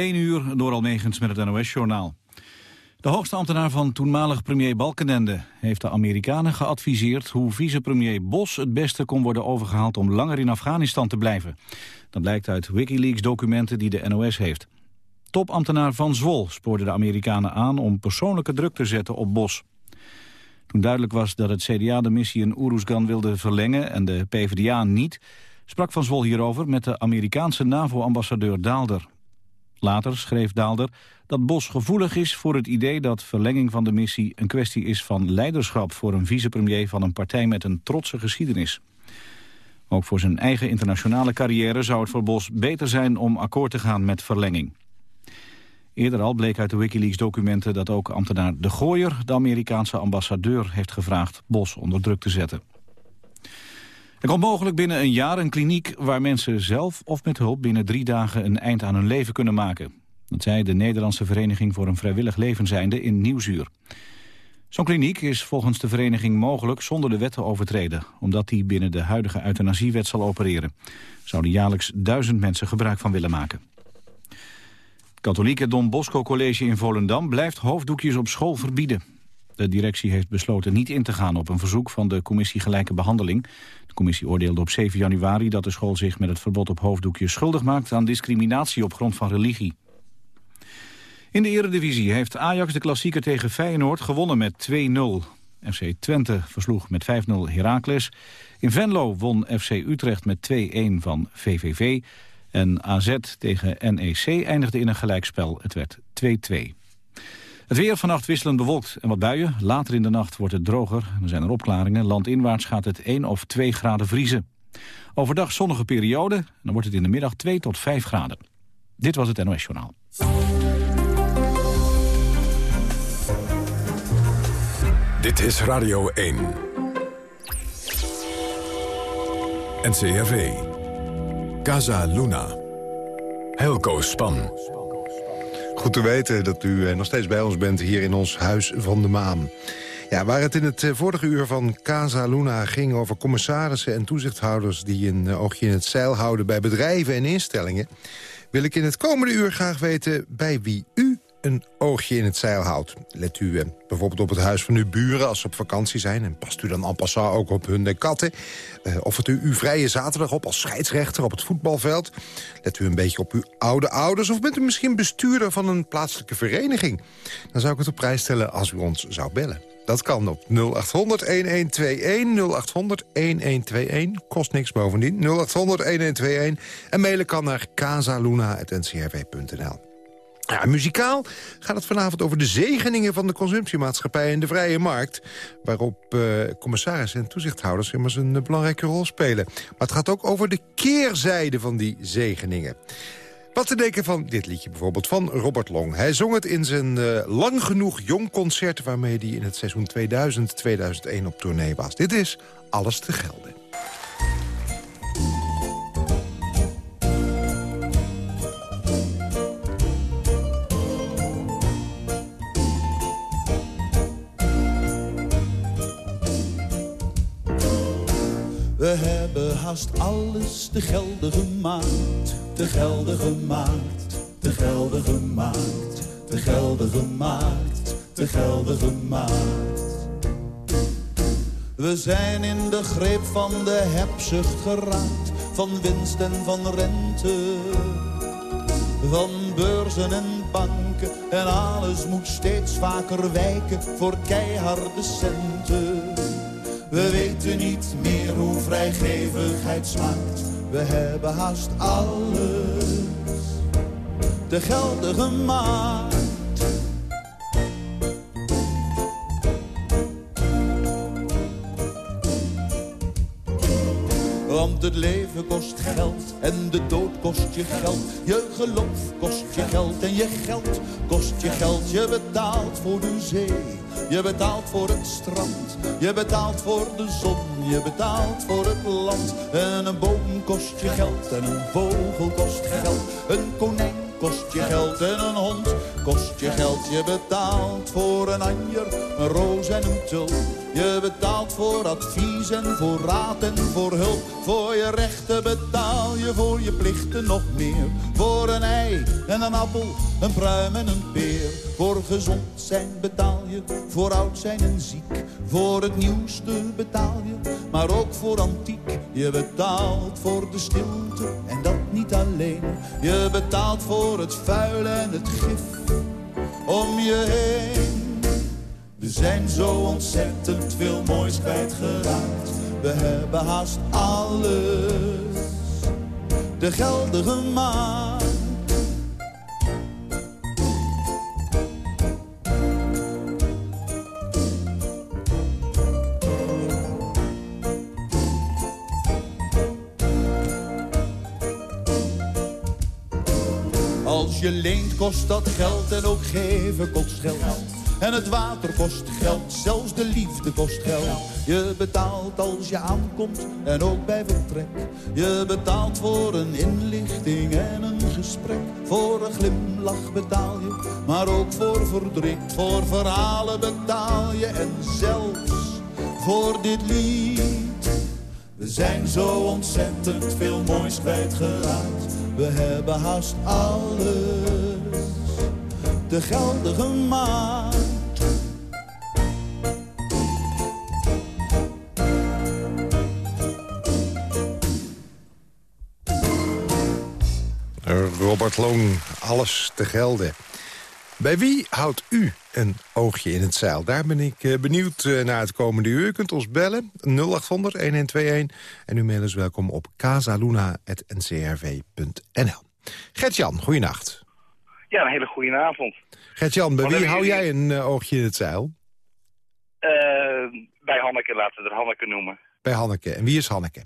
1 uur door Almegens met het NOS-journaal. De hoogste ambtenaar van toenmalig premier Balkenende heeft de Amerikanen geadviseerd hoe vicepremier Bos het beste kon worden overgehaald om langer in Afghanistan te blijven. Dat blijkt uit Wikileaks-documenten die de NOS heeft. Topambtenaar Van Zwol spoorde de Amerikanen aan om persoonlijke druk te zetten op Bos. Toen duidelijk was dat het CDA de missie in Oeruzgan wilde verlengen en de PvdA niet, sprak Van Zwol hierover met de Amerikaanse NAVO-ambassadeur Daalder. Later schreef Daalder dat Bos gevoelig is voor het idee dat verlenging van de missie een kwestie is van leiderschap voor een vicepremier van een partij met een trotse geschiedenis. Ook voor zijn eigen internationale carrière zou het voor Bos beter zijn om akkoord te gaan met verlenging. Eerder al bleek uit de Wikileaks-documenten dat ook ambtenaar De Gooier... de Amerikaanse ambassadeur heeft gevraagd Bos onder druk te zetten. Er komt mogelijk binnen een jaar een kliniek waar mensen zelf of met hulp binnen drie dagen een eind aan hun leven kunnen maken. Dat zei de Nederlandse Vereniging voor een Vrijwillig Levenseinde in Nieuwzuur. Zo'n kliniek is volgens de vereniging mogelijk zonder de wet te overtreden, omdat die binnen de huidige euthanasiewet zal opereren. Zouden jaarlijks duizend mensen gebruik van willen maken. Het katholieke Don Bosco College in Volendam blijft hoofddoekjes op school verbieden. De directie heeft besloten niet in te gaan op een verzoek van de commissie Gelijke Behandeling. De commissie oordeelde op 7 januari dat de school zich met het verbod op hoofddoekjes schuldig maakt aan discriminatie op grond van religie. In de eredivisie heeft Ajax de klassieker tegen Feyenoord gewonnen met 2-0. FC Twente versloeg met 5-0 Heracles. In Venlo won FC Utrecht met 2-1 van VVV. En AZ tegen NEC eindigde in een gelijkspel. Het werd 2-2. Het weer vannacht wisselend bewolkt en wat buien. Later in de nacht wordt het droger. Er zijn er opklaringen. Landinwaarts gaat het 1 of 2 graden vriezen. Overdag zonnige periode. Dan wordt het in de middag 2 tot 5 graden. Dit was het NOS Journaal. Dit is Radio 1. NCRV. Casa Luna. Helco Span. Goed te weten dat u eh, nog steeds bij ons bent hier in ons Huis van de Maan. Ja, waar het in het eh, vorige uur van Casa Luna ging over commissarissen en toezichthouders... die een eh, oogje in het zeil houden bij bedrijven en instellingen... wil ik in het komende uur graag weten bij wie u een oogje in het zeil houdt. Let u eh, bijvoorbeeld op het huis van uw buren als ze op vakantie zijn... en past u dan en passant ook op hun katten. Eh, of het u uw vrije zaterdag op als scheidsrechter op het voetbalveld. Let u een beetje op uw oude ouders... of bent u misschien bestuurder van een plaatselijke vereniging. Dan zou ik het op prijs stellen als u ons zou bellen. Dat kan op 0800-1121, 0800-1121, kost niks bovendien, 0800-1121... en mailen kan naar casaluna.ncrv.nl. Muzikaal gaat het vanavond over de zegeningen van de consumptiemaatschappij en de vrije markt. Waarop uh, commissarissen en toezichthouders immers een uh, belangrijke rol spelen. Maar het gaat ook over de keerzijde van die zegeningen. Wat te denken van dit liedje bijvoorbeeld van Robert Long. Hij zong het in zijn uh, lang genoeg jong concert... waarmee hij in het seizoen 2000-2001 op tournee was. Dit is Alles te gelden. We hebben haast alles te gelden gemaakt, te gelden gemaakt, te gelden gemaakt, te gelden gemaakt, te gelden gemaakt. We zijn in de greep van de hebzucht geraakt, van winst en van rente. Van beurzen en banken en alles moet steeds vaker wijken voor keiharde centen. We weten niet meer hoe vrijgevigheid smaakt. We hebben haast alles te gelden gemaakt. Want het leven kost geld en de dood kost je geld. Je geloof kost je geld en je geld kost je geld. Je betaalt voor de zee je betaalt voor het strand, je betaalt voor de zon, je betaalt voor het land. En een boom kost je geld en een vogel kost geld. Een konijn kost je geld en een hond kost je geld. Je betaalt voor een anjer, een roos en een tulp. Je betaalt voor advies en voor raad en voor hulp. Voor je rechten betaal je, voor je plichten nog meer. Voor een ei en een appel, een pruim en een peer. Voor gezond zijn betaal je, voor oud zijn en ziek. Voor het nieuwste betaal je, maar ook voor antiek. Je betaalt voor de stilte en dat niet alleen. Je betaalt voor het vuil en het gif om je heen. We zijn zo ontzettend veel moois kwijtgeraakt. We hebben haast alles. De geldige maan. Als je leent kost dat geld en ook geven kost geld. En het water kost geld, zelfs de liefde kost geld. Je betaalt als je aankomt en ook bij vertrek. Je betaalt voor een inlichting en een gesprek. Voor een glimlach betaal je, maar ook voor verdriet. Voor verhalen betaal je en zelfs voor dit lied. We zijn zo ontzettend veel moois kwijtgeraakt. We hebben haast alles. De geldige maat. Robert Long, alles te gelden. Bij wie houdt u een oogje in het zeil? Daar ben ik eh, benieuwd eh, naar het komende uur. U kunt ons bellen, 0800-1121. En uw mail is welkom op casaluna.ncrv.nl. Gert-Jan, goeienacht. Ja, een hele goede avond. Gert-Jan, bij wie hou jij een eh, oogje in het zeil? Eh, bij Hanneke, laten we er Hanneke noemen. Bij Hanneke. En wie is Hanneke?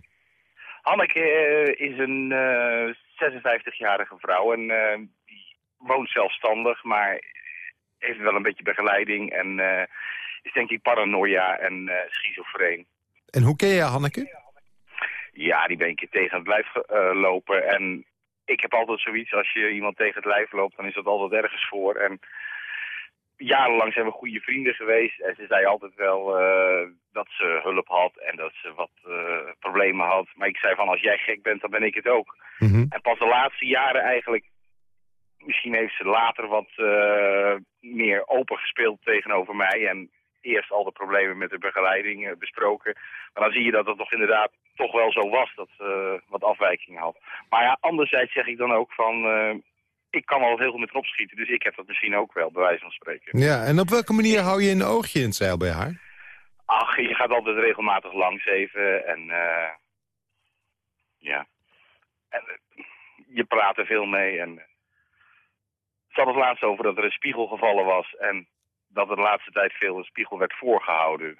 Hanneke eh, is een eh, 56-jarige vrouw en die woont zelfstandig, maar heeft wel een beetje begeleiding en is denk ik paranoia en schizofreen. En hoe ken je Hanneke? Ja, die ben ik tegen het lijf lopen en ik heb altijd zoiets, als je iemand tegen het lijf loopt, dan is dat altijd ergens voor. En jarenlang zijn we goede vrienden geweest. En ze zei altijd wel eh, dat ze hulp had en dat ze wat eh, problemen had. Maar ik zei van, als jij gek bent, dan ben ik het ook. Mhm. En pas de laatste jaren eigenlijk, misschien heeft ze later wat eh, meer open gespeeld tegenover mij. En eerst al de problemen met de begeleiding eh, besproken. Maar dan zie je dat het toch inderdaad toch wel zo was, dat ze wat afwijking had. Maar ja, anderzijds zeg ik dan ook van, eh, ik kan al heel goed met haar opschieten. Dus ik heb dat misschien ook wel, bij wijze van spreken. Ja, en op welke manier hou je een oogje in het zeil bij haar? Ach, je gaat altijd regelmatig langs even en eh, ja. En, eh, je praat er veel mee en eh, het had het laatst over dat er een spiegel gevallen was en dat er de laatste tijd veel een spiegel werd voorgehouden.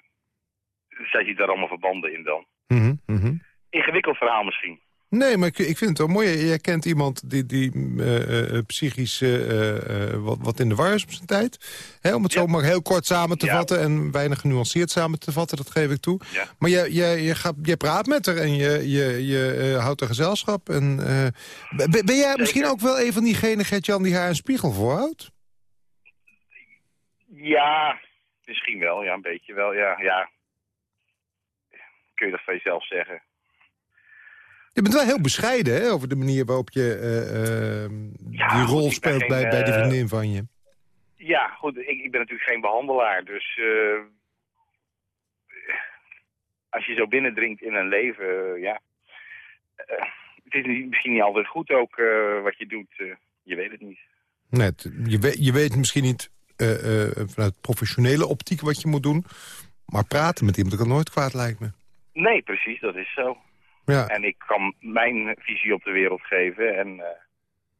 Zij ziet daar allemaal verbanden in dan. Mhm. Ingewikkeld verhaal misschien. Nee, maar ik, ik vind het wel mooi. Jij kent iemand die, die eh, eh, psychisch eh, eh, wat, wat in de war is op zijn tijd. Hè, om het Ja. zo maar heel kort samen te Ja. vatten... en weinig genuanceerd samen te vatten, dat geef ik toe. Ja. Maar je, je, je, gaat, je praat met haar en je, je, je houdt haar gezelschap. En, ben, ben jij misschien ook wel een van diegenen, Gert-Jan... die haar een spiegel voorhoudt? Ja, misschien wel. Ja, een beetje wel. Ja, ja. Kun je dat van jezelf zeggen? Je bent wel heel bescheiden hè, over de manier waarop je Ja, die rol speelt geen, bij, bij die eh, vriendin van je. Ja, goed, ik, ik ben natuurlijk geen behandelaar, dus eh, als je zo binnendringt in een leven, ja, het is niet- misschien niet altijd goed ook wat je doet, je weet het niet. Nee, je, weet, je weet misschien niet eh, eh, vanuit professionele optiek wat je moet doen. Maar praten met iemand kan nooit kwaad, lijkt me. Nee, precies, dat is zo. Ja, En ik kan mijn visie op de wereld geven en eh,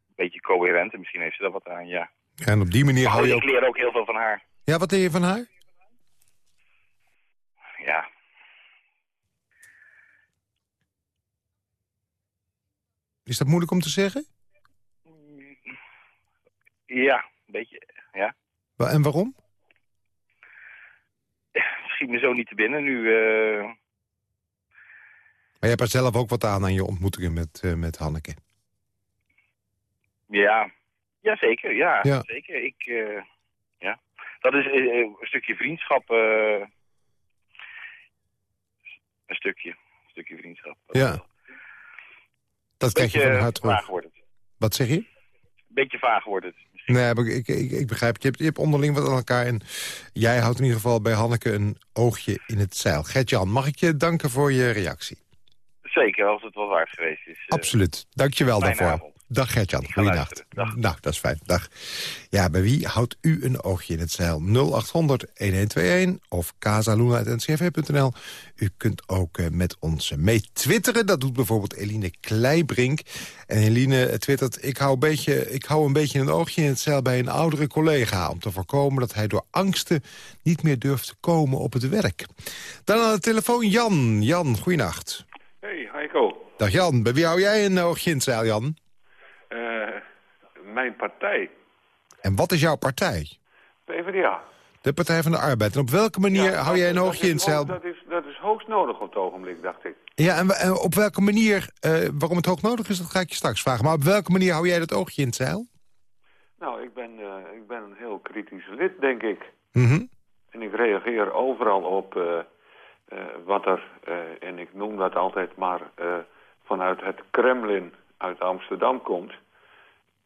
een beetje coherent, en misschien heeft ze daar wat aan, ja. en op die manier Maar hou je ik ook... leer ook heel veel van haar. Ja, wat leer je van haar? Ja. Is dat moeilijk om te zeggen? Ja, een beetje, ja. En waarom? Schiet me zo niet te binnen nu. eh, Maar je hebt er zelf ook wat aan aan je ontmoetingen met, eh, met Hanneke. Ja, ja zeker. Ja, Ja. zeker. Ik, eh, ja. Dat is een stukje vriendschap. eh. stukje. Een stukje vriendschap. Ja. Dat krijg je van hart vaag terug. wordt het. Wat zeg je? Beetje vaag wordt het. Nee, ik, ik, ik begrijp het. Je hebt, je hebt onderling wat aan elkaar. En jij houdt in ieder geval bij Hanneke een oogje in het zeil. Gert-Jan, mag ik je danken voor je reactie? Zeker, als het wel waard geweest is. eh, Absoluut. Dank je wel fijne daarvoor. avond. Dag Gert-Jan, goeienacht. Dag. Nou, dat is fijn. Dag. Ja, bij wie houdt u een oogje in het zeil? 0800-1121 of casaluna.ncrv.nl. U kunt ook eh, met ons mee twitteren. Dat doet bijvoorbeeld Eline Kleibrink. En Eline twittert... Ik hou, een beetje, ik hou een beetje een oogje in het zeil bij een oudere collega... om te voorkomen dat hij door angsten niet meer durft te komen op het werk. Dan aan de telefoon Jan. Jan, goeienacht. Dag Jan, bij wie hou jij een oogje in het zeil, Jan? Eh, mijn partij, En wat is jouw partij? PvdA. De Partij van de Arbeid. En op welke manier Ja, hou jij een oogje in zeil? Dat is, dat is hoogst nodig op het ogenblik, dacht ik. Ja, en, en op welke manier, eh, waarom het hoog nodig is, dat ga ik je straks vragen. Maar op welke manier hou jij dat oogje in het zeil? Nou, ik ben, eh, ik ben een heel kritisch lid, denk ik. Mhm. En ik reageer overal op wat er, en ik noem dat altijd maar, vanuit het Kremlin uit Amsterdam komt.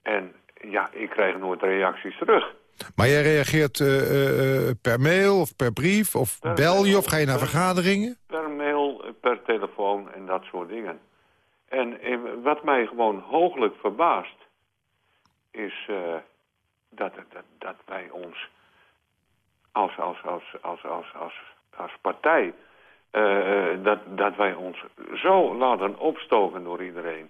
En ja, ik krijg nooit reacties terug. Maar jij reageert eh, eh, per mail of per brief of Per bel je of ga je naar per- vergaderingen? Per mail, eh, per telefoon en dat soort dingen. En eh, wat mij gewoon hooglijk verbaast... is eh, dat, dat, dat wij ons als, als, als, als, als, als, als partij... eh, eh, dat, dat wij ons zo laten opstoken door iedereen...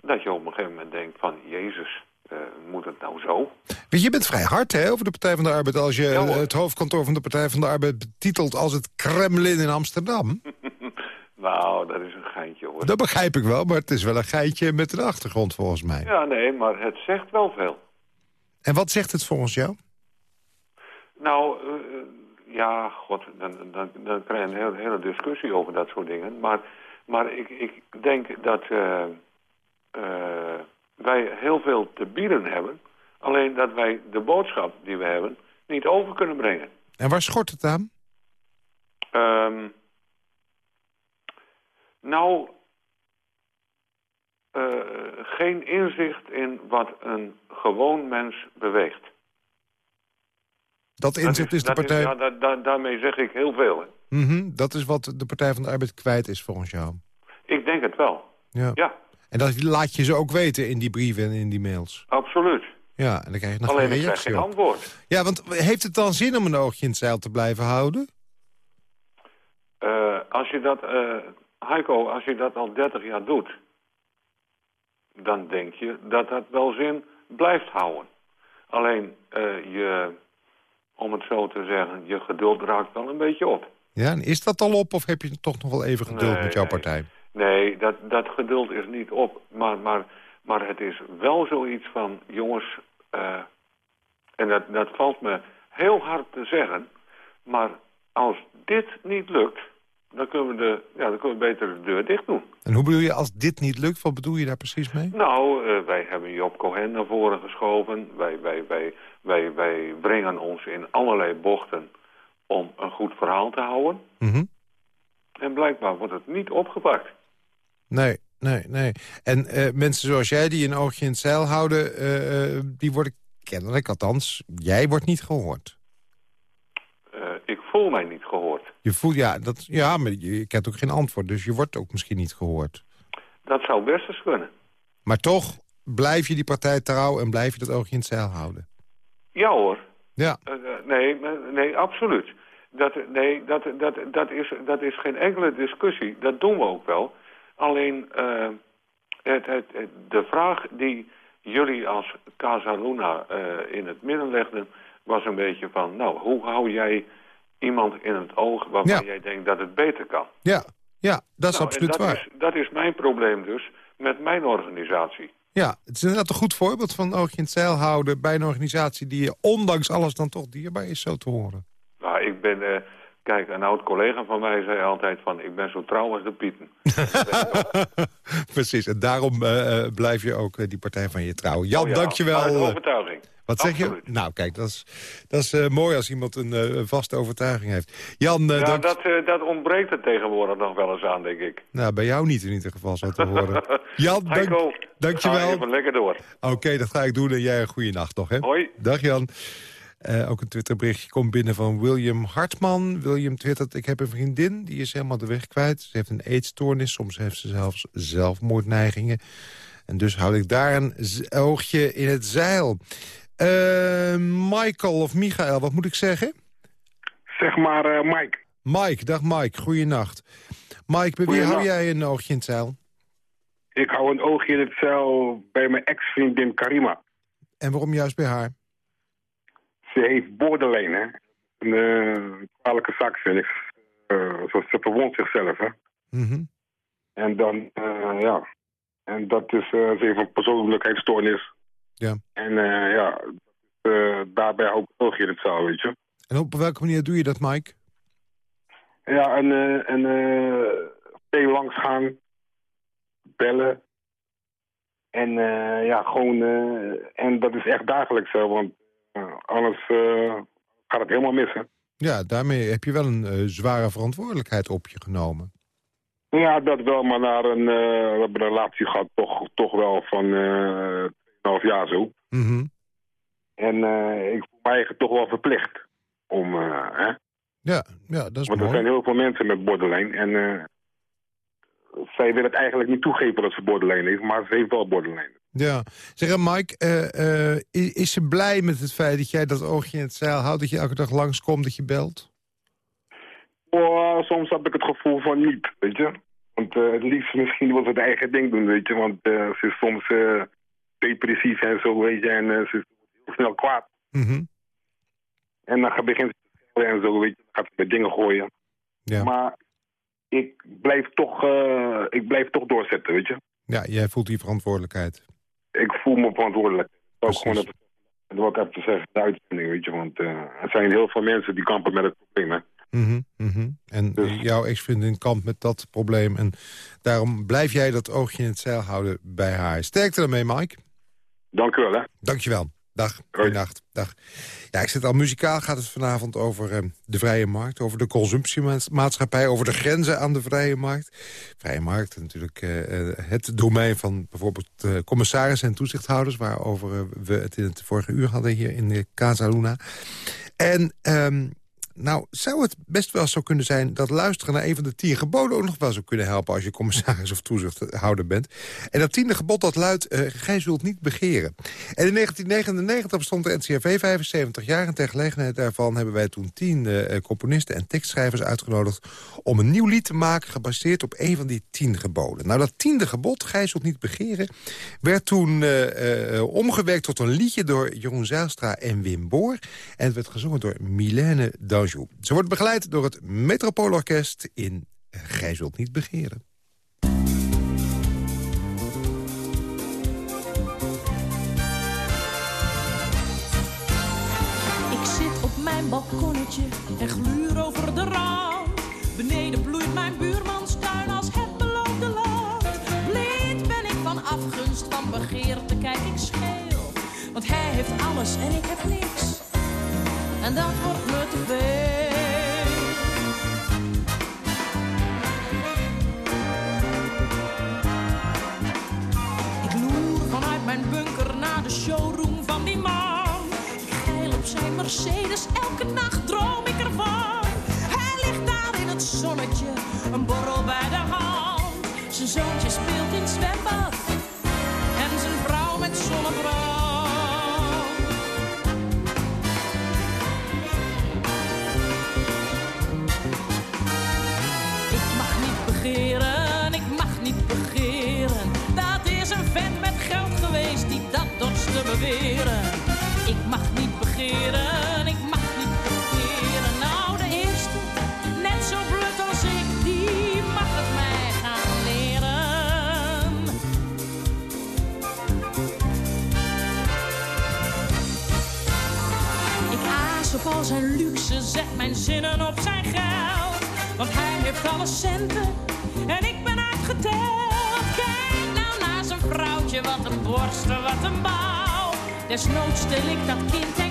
dat je op een gegeven moment denkt van... Jezus, eh, moet het nou zo? Je, bent vrij hard hè, over de Partij van de Arbeid... als je Ja, het hoofdkantoor van de Partij van de Arbeid betitelt als het Kremlin in Amsterdam. nou, dat is een geintje hoor. Dat begrijp ik wel, maar het is wel een geitje met een achtergrond volgens mij. Ja, nee, maar het zegt wel veel. En wat zegt het volgens jou? Nou, ja, god, dan, dan, dan krijg je een hele, hele discussie over dat soort dingen. Maar, maar ik, ik denk dat eh, eh, wij heel veel te bieden hebben. Alleen dat wij de boodschap die we hebben niet over kunnen brengen. En waar schort het aan? Ehm, nou, eh, geen inzicht in wat een gewoon mens beweegt. Dat inzicht is de partij... ja, da- da- daarmee zeg ik heel veel. Hè. Mhm, dat is wat de Partij van de Arbeid kwijt is volgens jou. Ik denk het wel. Ja. Ja, En dat laat je ze ook weten in die brieven en in die mails. absoluut. Ja, en dan krijg je nog Alleen geen ik krijg reactie geen op. antwoord. Ja, want heeft het dan zin om een oogje in het zeil te blijven houden? Eh, als je dat, eh Heiko, als je dat al 30 jaar doet, dan denk je dat dat wel zin blijft houden. Alleen eh, je, om het zo te zeggen, je geduld raakt wel een beetje op. Ja, en is dat al op of heb je toch nog wel even geduld Nee, met jouw partij? Nee, dat, dat geduld is niet op. Maar, maar, maar het is wel zoiets van, jongens, eh, en dat, dat valt me heel hard te zeggen, maar als dit niet lukt, dan kunnen we, de, ja, dan kunnen we beter de deur dicht doen. En hoe bedoel je, als dit niet lukt, wat bedoel je daar precies mee? Nou, eh, wij hebben Job Cohen naar voren geschoven. Wij, wij, wij, wij, wij brengen ons in allerlei bochten om een goed verhaal te houden. Mhm. En blijkbaar wordt het niet opgepakt. Nee, nee, nee. En eh, mensen zoals jij die een oogje in het zeil houden, eh, eh, die worden kennelijk, althans, jij wordt niet gehoord. Eh, ik voel mij niet gehoord. Je voelt, ja, dat, ja, maar je kent ook geen antwoord, dus je wordt ook misschien niet gehoord. Dat zou best eens kunnen. Maar toch blijf je die partij trouw en blijf je dat oogje in het zeil houden. Ja hoor. Ja, Eh, eh, nee, nee, absoluut. Dat, nee, dat, dat, dat, is, dat is geen enkele discussie. Dat doen we ook wel. Alleen eh, het, het, het- de vraag die jullie als Casa Luna in het midden legden... was een beetje van, nou, hoe hou jij iemand in het oog... waarvan Ja. jij denkt dat het beter kan? ja, ja dat is Nou, absoluut dat waar. Is, dat is mijn probleem dus met mijn organisatie. Ja, het is inderdaad een goed voorbeeld van een oogje in het zeil houden... bij een organisatie die je ondanks alles dan toch dierbaar is, zo te horen. Nou, ik ben... eh, kijk, een oud collega van mij zei altijd van... ik ben zo trouw als de pieten. Precies, en daarom eh, eh, blijf je ook eh, die partij van je trouw. Jan, Oh ja, dankjewel. Eh, overtuiging. Wat zeg je? Nou, kijk, dat is, dat is eh, mooi als iemand een, eh, een vaste overtuiging heeft. Jan, eh, Ja, dank- dat, dat ontbreekt er tegenwoordig nog wel eens aan, denk ik. nou, bij jou niet in ieder geval, zo te horen. Jan, dank, Heiko, dankjewel. ga even lekker door. Oké, dat ga ik doen en jij een goede nacht nog, hè? Hoi. Dag Jan. Ook een Twitterberichtje komt binnen van William Hartman. William twittert, ik heb een vriendin, die is helemaal de weg kwijt. Ze heeft een eetstoornis, soms heeft ze zelfs zelfmoordneigingen. En dus houd ik daar een oogje in het zeil. Eh, Michael of Michael, wat moet ik zeggen? Zeg maar, eh, Mike. Mike, dag Mike, goeienacht. Mike, bij wie hou jij een oogje in het zeil? Ik hou een oogje in het zeil bij mijn ex-vriendin Karima. En waarom juist bij haar? Ze heeft borderline, hè. Een eh, kwalijke zak, vind ik. Eh, zo- ze verwondt zichzelf, hè. Mhm. En dan, eh, ja. En dat is, eh, ze heeft een persoonlijkheidsstoornis. Ja. En eh, ja, eh, daarbij een oogje in het zeil, weet je. En op welke manier doe je dat, Mike? Ja, en, eh en langs gaan, bellen. En ja, gewoon, en dat is echt dagelijks zo, want anders gaat het helemaal missen. Ja, daarmee heb je wel een zware verantwoordelijkheid op je genomen. Ja, dat wel, maar naar een, we hebben een relatie gehad, toch, toch wel van eh 2,5 jaar zo. Mhm. En eh, ik voel mij eigenlijk toch wel verplicht om, eh, hè. Ja, ja, dat is Want er mooi. zijn heel veel mensen met borderline en eh, zij wil het eigenlijk niet toegeven dat ze borderline heeft, maar ze heeft wel borderline. Ja. Zeg, en Mike, eh, eh, i- is ze blij met het feit dat jij dat oogje in het zeil houdt... dat je elke dag langskomt, dat je belt? Oh, soms heb ik het gevoel van niet, weet je. Want het liefst misschien wil ze het eigen ding doen, weet je. Want ze is soms depressief en zo, weet je. En eh, ze is heel snel kwaad. Mhm. En dan begint ze en zo, weet je. Dan gaat ze met dingen gooien. Ja. Maar ik blijf, toch, eh, ik blijf toch doorzetten, weet je. ja, jij voelt die verantwoordelijkheid. Ik voel me verantwoordelijk. Ook gewoon dat, wat ik heb te zeggen, de uitzending, weet je. Want eh, er zijn heel veel mensen die kampen met het probleem, hè. Mhm, mhm. En Dus- jouw ex-vriendin kampt met dat probleem... en daarom blijf jij dat oogje in het zeil houden bij haar. Sterkte ermee, Mike. Dank u wel, hè. Dankjewel. Dag, Hoi. goeienacht. Dag. Ja, ik zit al muzikaal gaat het vanavond over eh, de vrije markt... over de consumptiemaatschappij, over de grenzen aan de vrije markt. Vrije markt, natuurlijk eh, eh, het domein van bijvoorbeeld eh, commissarissen en toezichthouders... waarover we het in het vorige uur hadden hier in de Casa Luna. En... nou, zou het best wel zo kunnen zijn dat luisteren naar een van de tien geboden... ook nog wel zou kunnen helpen als je commissaris of toezichthouder bent. En dat tiende gebod dat luidt, eh, gij zult niet begeren. En in 1999 bestond de NCRV 75 jaar... en ter gelegenheid daarvan hebben wij toen tien eh, componisten en tekstschrijvers uitgenodigd... om een nieuw lied te maken gebaseerd op een van die tien geboden. Nou, dat tiende gebod, gij zult niet begeren... werd toen eh, omgewerkt tot een liedje door Jeroen Zijlstra en Wim Boor. En het werd gezongen door Milène Ze wordt begeleid door het Metropoolorkest in Gij zult niet begeren. Ik zit op mijn balkonnetje en gluur over de rand. Beneden bloeit mijn buurmans tuin als het beloofde land. Blind ben ik van afgunst, van begeerte kijk ik scheel. Want hij heeft alles en ik heb niks. En dat wordt me te veel. En ik ben uitgeteld. Kijk nou naar zijn vrouwtje, wat een borsten, wat een bouw. Desnoods stel ik dat kind en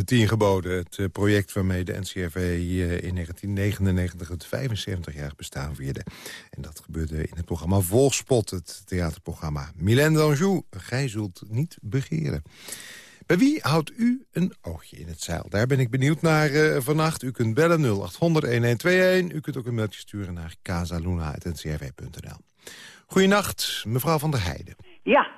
de tien geboden, het eh, project waarmee de NCRV eh, in 1999 het 75-jarig bestaan vierde. En dat gebeurde in het programma Volkspot, het theaterprogramma. Mylène d'Anjou, gij zult niet begeren. Bij wie houdt u een oogje in het zeil? Daar ben ik benieuwd naar eh, vannacht. U kunt bellen 0800-1121. U kunt ook een mailtje sturen naar casaluna.ncrv.nl. Goedenacht, mevrouw van der Heijden. Ja,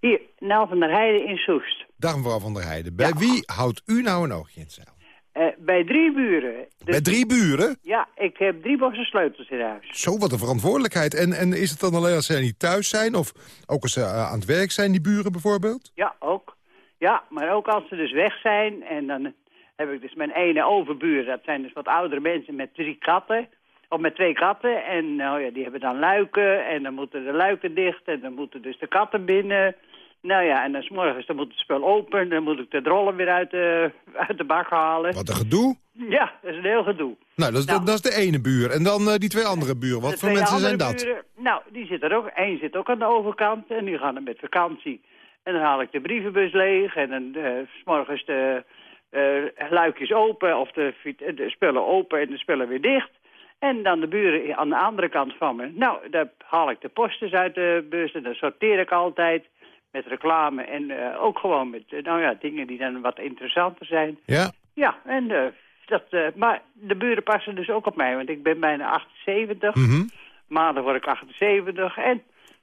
hier, Nel van der Heijden in Soest. Dag mevrouw van der Heijden. Bij wie houdt u nou een oogje in het zeil? Eh, bij drie buren. Dus- Bij drie buren? Ja, ik heb drie bossen sleutels in huis. Zo, wat een verantwoordelijkheid. En, en is het dan alleen als zij niet thuis zijn? Of ook als ze eh, aan het werk zijn, die buren bijvoorbeeld? Ja, ook. Ja, maar ook als ze dus weg zijn. En dan heb ik dus mijn ene overbuur. Dat zijn dus wat oudere mensen met drie katten. Of met twee katten. En nou ja, die hebben dan luiken. En dan moeten de luiken dicht. En dan moeten dus de katten binnen. Nou ja, en dan 's morgens dan moet het spul open. Dan moet ik de drollen weer uit de, uit de bak halen. Wat een gedoe. Ja, dat is een heel gedoe. Nou, dat is, Nou. dat is de ene buur. En dan eh, die twee andere buren. Wat De voor mensen zijn dat? buren, nou, die zitten er ook. Eén zit ook aan de overkant en die gaan dan met vakantie. En dan haal ik de brievenbus leeg en dan eh, s morgens de eh, luikjes open of de, de spullen open en de spullen weer dicht. En dan de buren aan de andere kant van me. Nou, daar haal ik de posters uit de bus en dan sorteer ik altijd met reclame. En eh, ook gewoon met eh, nou ja, dingen die dan wat interessanter zijn. Ja? Ja, en eh, dat, maar de buren passen dus ook op mij, want ik ben bijna 78. Mhm. Maandag word ik 78. En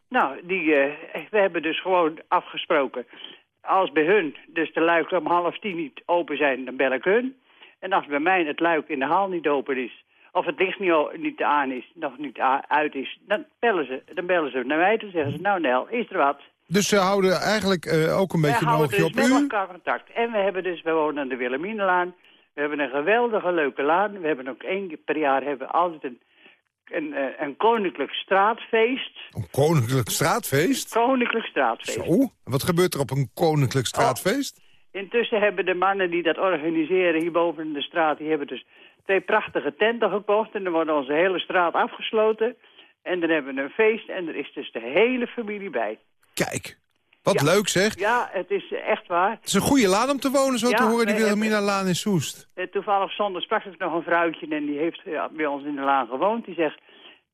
nou, die, we hebben dus gewoon afgesproken. Als bij hun dus de luiken om half tien niet open zijn, dan bel ik hun. En als bij mij het luik in de hal niet open is, of het licht niet, niet aan is, nog niet uit is, dan bellen ze, dan bellen ze naar mij. Dan zeggen ze, nou Nel, is er wat? Dus ze houden eigenlijk eh, ook een beetje een oogje dus op met u. elkaar contact. En we hebben dus, we wonen aan de Wilhelminalaan. We hebben een geweldige leuke laan. We hebben ook één keer per jaar hebben we altijd een, een, eh, een koninklijk straatfeest. Een koninklijk straatfeest? Koninklijk straatfeest. Zo? Wat gebeurt er op een koninklijk straatfeest? Intussen hebben de mannen die dat organiseren hierboven in de straat... die hebben dus twee prachtige tenten gekocht... en dan wordt onze hele straat afgesloten. En dan hebben we een feest en er is dus de hele familie bij. Kijk, wat Ja. leuk zeg. Ja, het is echt waar. Het is een goede laan om te wonen, zo Ja, te horen, die wij hebben- Wilhelmina-laan in Soest. Eh, toevallig zondag sprak ik nog een vrouwtje en die heeft ja, bij ons in de laan gewoond. Die zegt,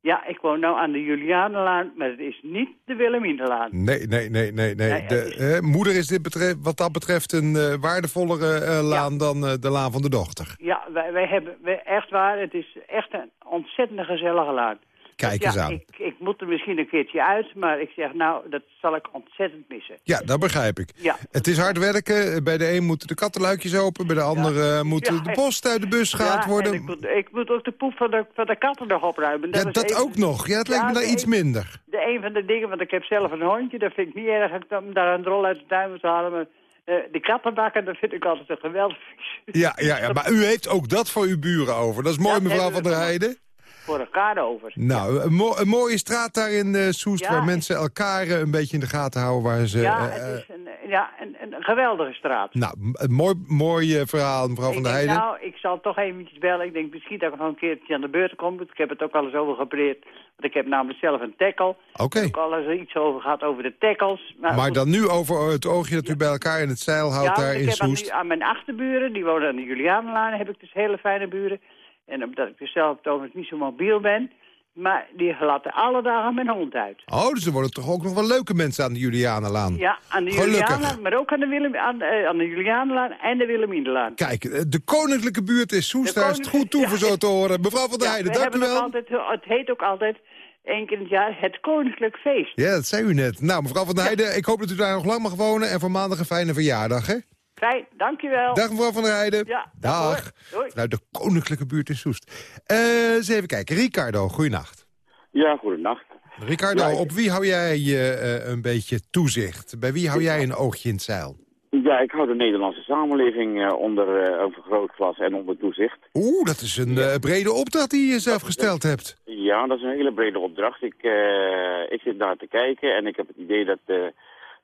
ja, ik woon nou aan de Julianenlaan, maar het is niet de Wilhelminenlaan. Nee, nee, nee, nee. nee. Nee, De, is- eh, moeder is dit betreft, wat dat betreft een eh, waardevollere eh, laan dan eh, de laan van de dochter. Ja, wij, wij hebben wij, echt waar, het is echt een ontzettend gezellige laan. Kijk ja, eens aan. Ik, ik moet er misschien een keertje uit, maar ik zeg, nou, dat zal ik ontzettend missen. Ja, dat begrijp ik. Ja. Het is hard werken. Bij de een moeten de kattenluikjes open. Bij de ander eh, moet Ja, de post uit de bus gehaald worden. en ik moet, ik moet ook de poep van de, van de katten nog opruimen. dat een- ook nog. Ja, dat lijkt me daar de iets een- minder. De een van de dingen, want ik heb zelf een hondje, dat vind ik niet erg om daar een drol uit de tuin moet halen. Maar eh die kattenbakken, dat vind ik altijd een geweldig. Ja, ja, ja, maar u heeft ook dat voor uw buren over. Dat is mooi, Dat mevrouw van der Heijden. Voor elkaar over. Nou, een, mo- een mooie straat daar in eh, Soest... Ja, waar ik- mensen elkaar eh, een beetje in de gaten houden. Waar ze, ja, eh, het is een, ja een, een geweldige straat. Nou, een mooi, mooi verhaal, mevrouw van ik der Heijden. nou, ik zal toch eventjes bellen. Ik denk misschien dat ik nog een keertje aan de beurt kom. Ik heb het ook al eens over geprobeerd. Want ik heb namelijk zelf een tackle. Oké. Ik heb ook al eens iets over gehad over de tackles. Maar dan nu over het oogje dat u bij elkaar in het zeil houdt ja, daar ik in heb aan, Soest. die- aan mijn achterburen, die wonen aan de Julianenlaan, heb ik dus hele fijne buren. En omdat ik dus zelf overigens niet zo mobiel ben, Maar die laten alle dagen mijn hond uit. Oh, dus er worden toch ook nog wel leuke mensen aan de Julianenlaan. Ja, aan de. Julianenlaan, maar ook aan de, Willem, aan, eh, aan de Julianenlaan en de Wilhelminenlaan. Kijk, eh, de koninklijke buurt is Soest. De Daar is het goed toe voor zo te horen. Mevrouw van der Ja, Heijden, dank u wel. altijd, het heet ook altijd, één keer in het jaar, het Koninklijk Feest. Ja, dat zei u net. Nou, mevrouw van der Heijden, ik hoop dat u daar nog lang mag wonen. En voor maandag een fijne verjaardag, hè? Fijn, dankjewel. Dag mevrouw van der Heijden. Ja, dag, Dag. hoor. Doei. Vanuit de koninklijke buurt in Soest. Eh eens even kijken. Ricardo, goeienacht. Ja, goedenacht. Ricardo, Ja, ik- op wie hou jij eh, eh, een beetje toezicht? Bij wie hou jij een oogje in het zeil? Ja, ik hou de Nederlandse samenleving eh, onder eh, een vergrootglas en onder toezicht. Oeh, dat is een eh, brede opdracht die je zelf gesteld hebt. Ja, dat is een hele brede opdracht. Ik, eh, ik zit daar te kijken en ik heb het idee dat, eh,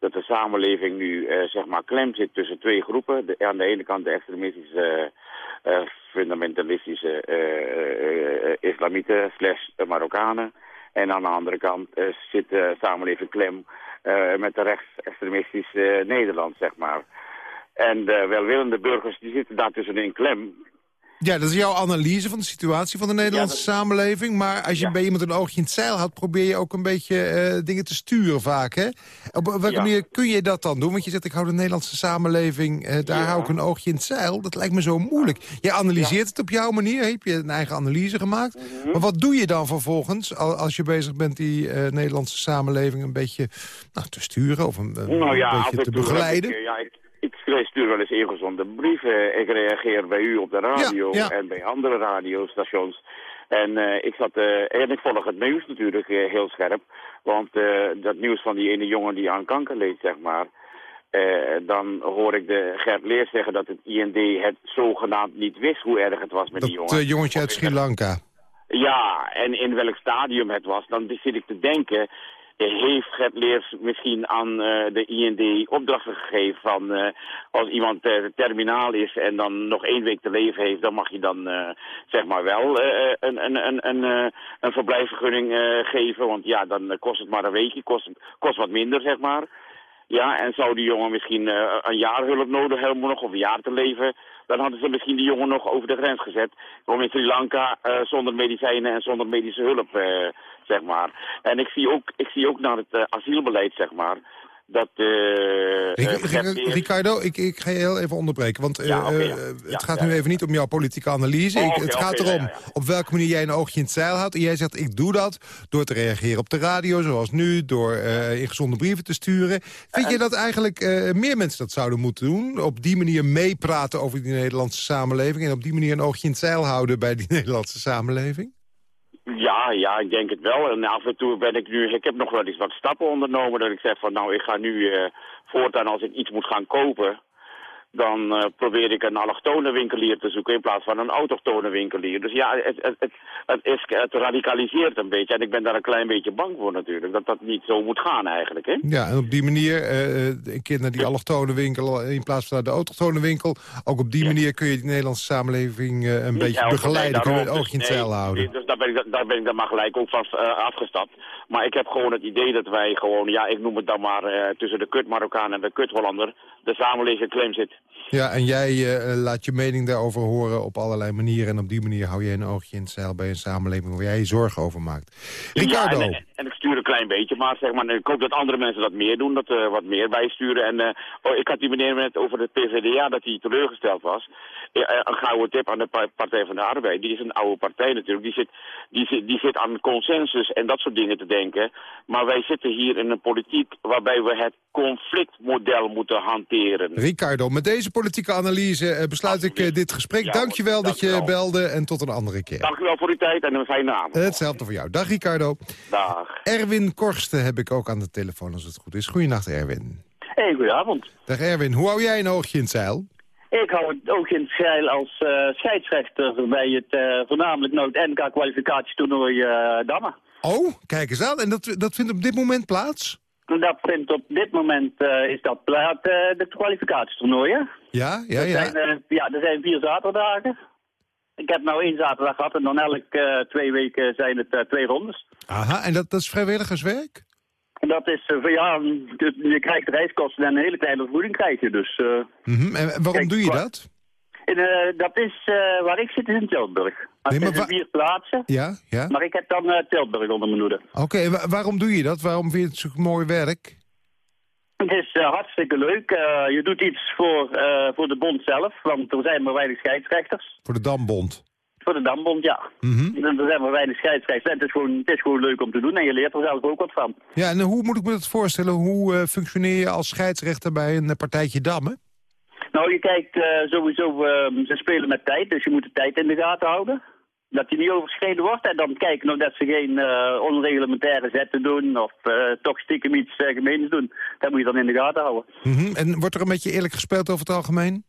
dat de samenleving nu eh, zeg maar klem zit tussen twee groepen. De, aan de ene kant de extremistische, eh, eh, fundamentalistische islamieten slash Marokkanen. En aan de andere kant zit de samenleving klem met de rechtsextremistische Nederland, zeg maar. En de welwillende burgers die zitten daar tussenin klem. Ja, dat is jouw analyse van de situatie van de Nederlandse samenleving. Maar als je bij iemand een oogje in het zeil had... probeer je ook een beetje eh, dingen te sturen vaak, hè? Op welke Ja. manier kun je dat dan doen? Want je zegt, ik hou de Nederlandse samenleving... eh, daar hou ik een oogje in het zeil. Dat lijkt me zo moeilijk. Je analyseert het op jouw manier. Heb je een eigen analyse gemaakt. Mhm. Maar wat doe je dan vervolgens... al- als je bezig bent die eh, Nederlandse samenleving... een beetje nou, te sturen of een, Nou beetje te begeleiden? Ik, ja, ik, ik stuur wel eens ingezonde brieven. Ik reageer bij u op de radio Ja, ja. en bij andere radiostations. En eh, ik zat, eh, en ik volg het nieuws natuurlijk eh, heel scherp. Want dat nieuws van die ene jongen die aan kanker leed, zeg maar. dan hoor ik de Gert Leer zeggen dat het IND het zogenaamd niet wist hoe erg het was met die Dat jongen. eh, jongetje uit Sri Lanka. Ja, en in welk stadium het was, dan zit ik te denken... Heeft Gert Leers misschien aan eh, de IND opdrachten gegeven van... eh, als iemand eh, terminaal is en dan nog één week te leven heeft... dan mag je dan zeg maar wel een, een, een, een, een verblijfsvergunning geven. Want ja, dan kost het maar een weekje, kost, kost wat minder zeg maar. Ja, en zou die jongen misschien een jaar hulp nodig hebben nog of een jaar te leven... dan hadden ze misschien die jongen nog over de grens gezet... om in Sri Lanka zonder medicijnen en zonder medische hulp, zeg maar. En ik zie ook, ik zie ook naar het eh, asielbeleid, zeg maar... dat... eh eh, Ricardo, ik, ik ga je heel even onderbreken. Want Ja, oké, ja. Ja, het gaat nu even niet om jouw politieke analyse. Oh, Ik- het gaat erom op welke manier jij een oogje in het zeil houdt. En jij zegt, ik doe dat door te reageren op de radio, zoals nu. Door eh ingezonde brieven te sturen. Vind je dat eigenlijk meer mensen dat zouden moeten doen? Op die manier meepraten over die Nederlandse samenleving. En op die manier een oogje in het zeil houden bij die Nederlandse samenleving? Ja, ja, ik denk het wel. En af en toe ben ik nu... Ik heb nog wel eens wat stappen ondernomen dat ik zeg van... nou, ik ga nu eh, voortaan als ik iets moet gaan kopen... dan eh, probeer ik een allochtone winkelier te zoeken in plaats van een autochtone winkelier. Dus ja, het, het, het, het, is, het radicaliseert een beetje. En ik ben daar een klein beetje bang voor natuurlijk. Dat dat niet zo moet gaan eigenlijk, hè? Ja, en op die manier eh, een keer naar die allochtone winkel in plaats van naar de autochtone winkel. Ook op die manier kun je die Nederlandse samenleving een Niet beetje begeleiden. Kun je een daarom. oogje in het Dus zeil houden. nee, Dus daar ben, ik, daar ben ik dan maar gelijk ook van afgestapt. Maar ik heb gewoon het idee dat wij gewoon, ja, ik noem het dan maar tussen de kut Marokkaan en de kut Hollander, de samenleving klem zit. Ja, en jij eh, laat je mening daarover horen op allerlei manieren. En op die manier hou je een oogje in het zeil bij een samenleving waar jij je zorgen over maakt. Ricardo, Ja, en, en ik stuur een klein beetje, maar zeg maar, ik hoop dat andere mensen dat meer doen, dat er wat meer bijsturen. En eh, oh, ik had die meneer net over de PVDA, dat hij teleurgesteld was. Eh, een gouden tip aan de Pa- Partij van de Arbeid. Die is een oude partij natuurlijk. Die zit, die, zit, die zit aan consensus en dat soort dingen te denken. Maar wij zitten hier in een politiek waarbij we het conflictmodel moeten hanteren. Ricardo, met deze politieke analyse eh, besluit ik eh, dit gesprek. Ja, Dankjewel dat je dankjewel. belde en tot een andere keer. Dank u wel voor uw tijd en een fijne avond. Hetzelfde voor jou. Dag Ricardo. Dag. Erwin Korsten heb ik ook aan de telefoon als het goed is. Goedenacht Erwin. Hey, goedenavond. Dag Erwin, hoe hou jij een oogje in het zeil? Ik hou het ook in het zeil als eh, scheidsrechter bij het voornamelijk nou het NK-kwalificatietoernooi eh Damme. Oh, kijk eens aan. En dat, dat vindt op dit moment plaats? Dat vindt op dit moment eh, is dat plaat, de kwalificatietoernooi, hè? Ja, ja, Er ja. zijn, eh, ja, er zijn vier zaterdagen. Ik heb nou één zaterdag gehad en dan elk eh, twee weken zijn het eh, twee rondes. Aha, en dat, dat is vrijwilligerswerk? En dat is, van, ja, je krijgt reiskosten en een hele kleine vergoeding krijg je. Dus, Mhm, En waarom Kijk, doe je dat? Eh, dat is waar ik zit, is in Tilburg. Maar Nee, maar vier plaatsen. Ja, ja. Maar ik heb dan Tilburg onder mijn noede. Oké, en wa- waarom doe je dat? Waarom vind je het zo'n mooi werk? Het is eh, hartstikke leuk. Eh, je doet iets voor, eh, voor de bond zelf, want er zijn maar weinig scheidsrechters. Voor de Dambond. Voor de Dambond, ja. Mhm. Er zijn maar weinig scheidsrechters. En het is, gewoon, het is gewoon leuk om te doen en je leert er zelf ook wat van. Ja, en hoe moet ik me dat voorstellen? Hoe functioneer je als scheidsrechter bij een partijtje dammen? Nou, je kijkt sowieso, eh, ze spelen met tijd, dus je moet de tijd in de gaten houden. Dat die niet overschreden wordt. En dan kijken of dat ze geen eh, onreglementaire zetten doen of eh, toch stiekem iets uh, gemeens doen. Dat moet je dan in de gaten houden. Mhm. En wordt er een beetje eerlijk gespeeld over het algemeen?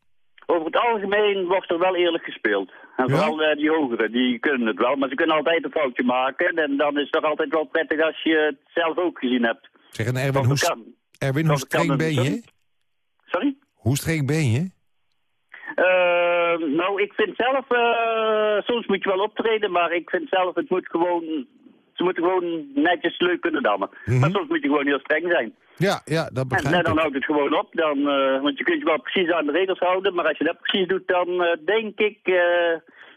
Over het algemeen wordt er wel eerlijk gespeeld. En Ja? vooral eh, die hogeren, die kunnen het wel. Maar ze kunnen altijd een foutje maken. En dan is het toch altijd wel prettig als je het zelf ook gezien hebt. Zeg, en Erwin, hoe. Erwin, hoe streng ben je? Sorry? Hoe streng ben je? Eh, nou, ik vind zelf, eh, soms moet je wel optreden, maar ik vind zelf, het moet gewoon, ze moeten gewoon netjes leuk kunnen dammen. Mhm. Maar soms moet je gewoon heel streng zijn. Ja, ja, dat En, begrijp en ik. dan houdt het gewoon op, dan, eh, want je kunt je wel precies aan de regels houden, maar als je dat precies doet, dan eh, denk ik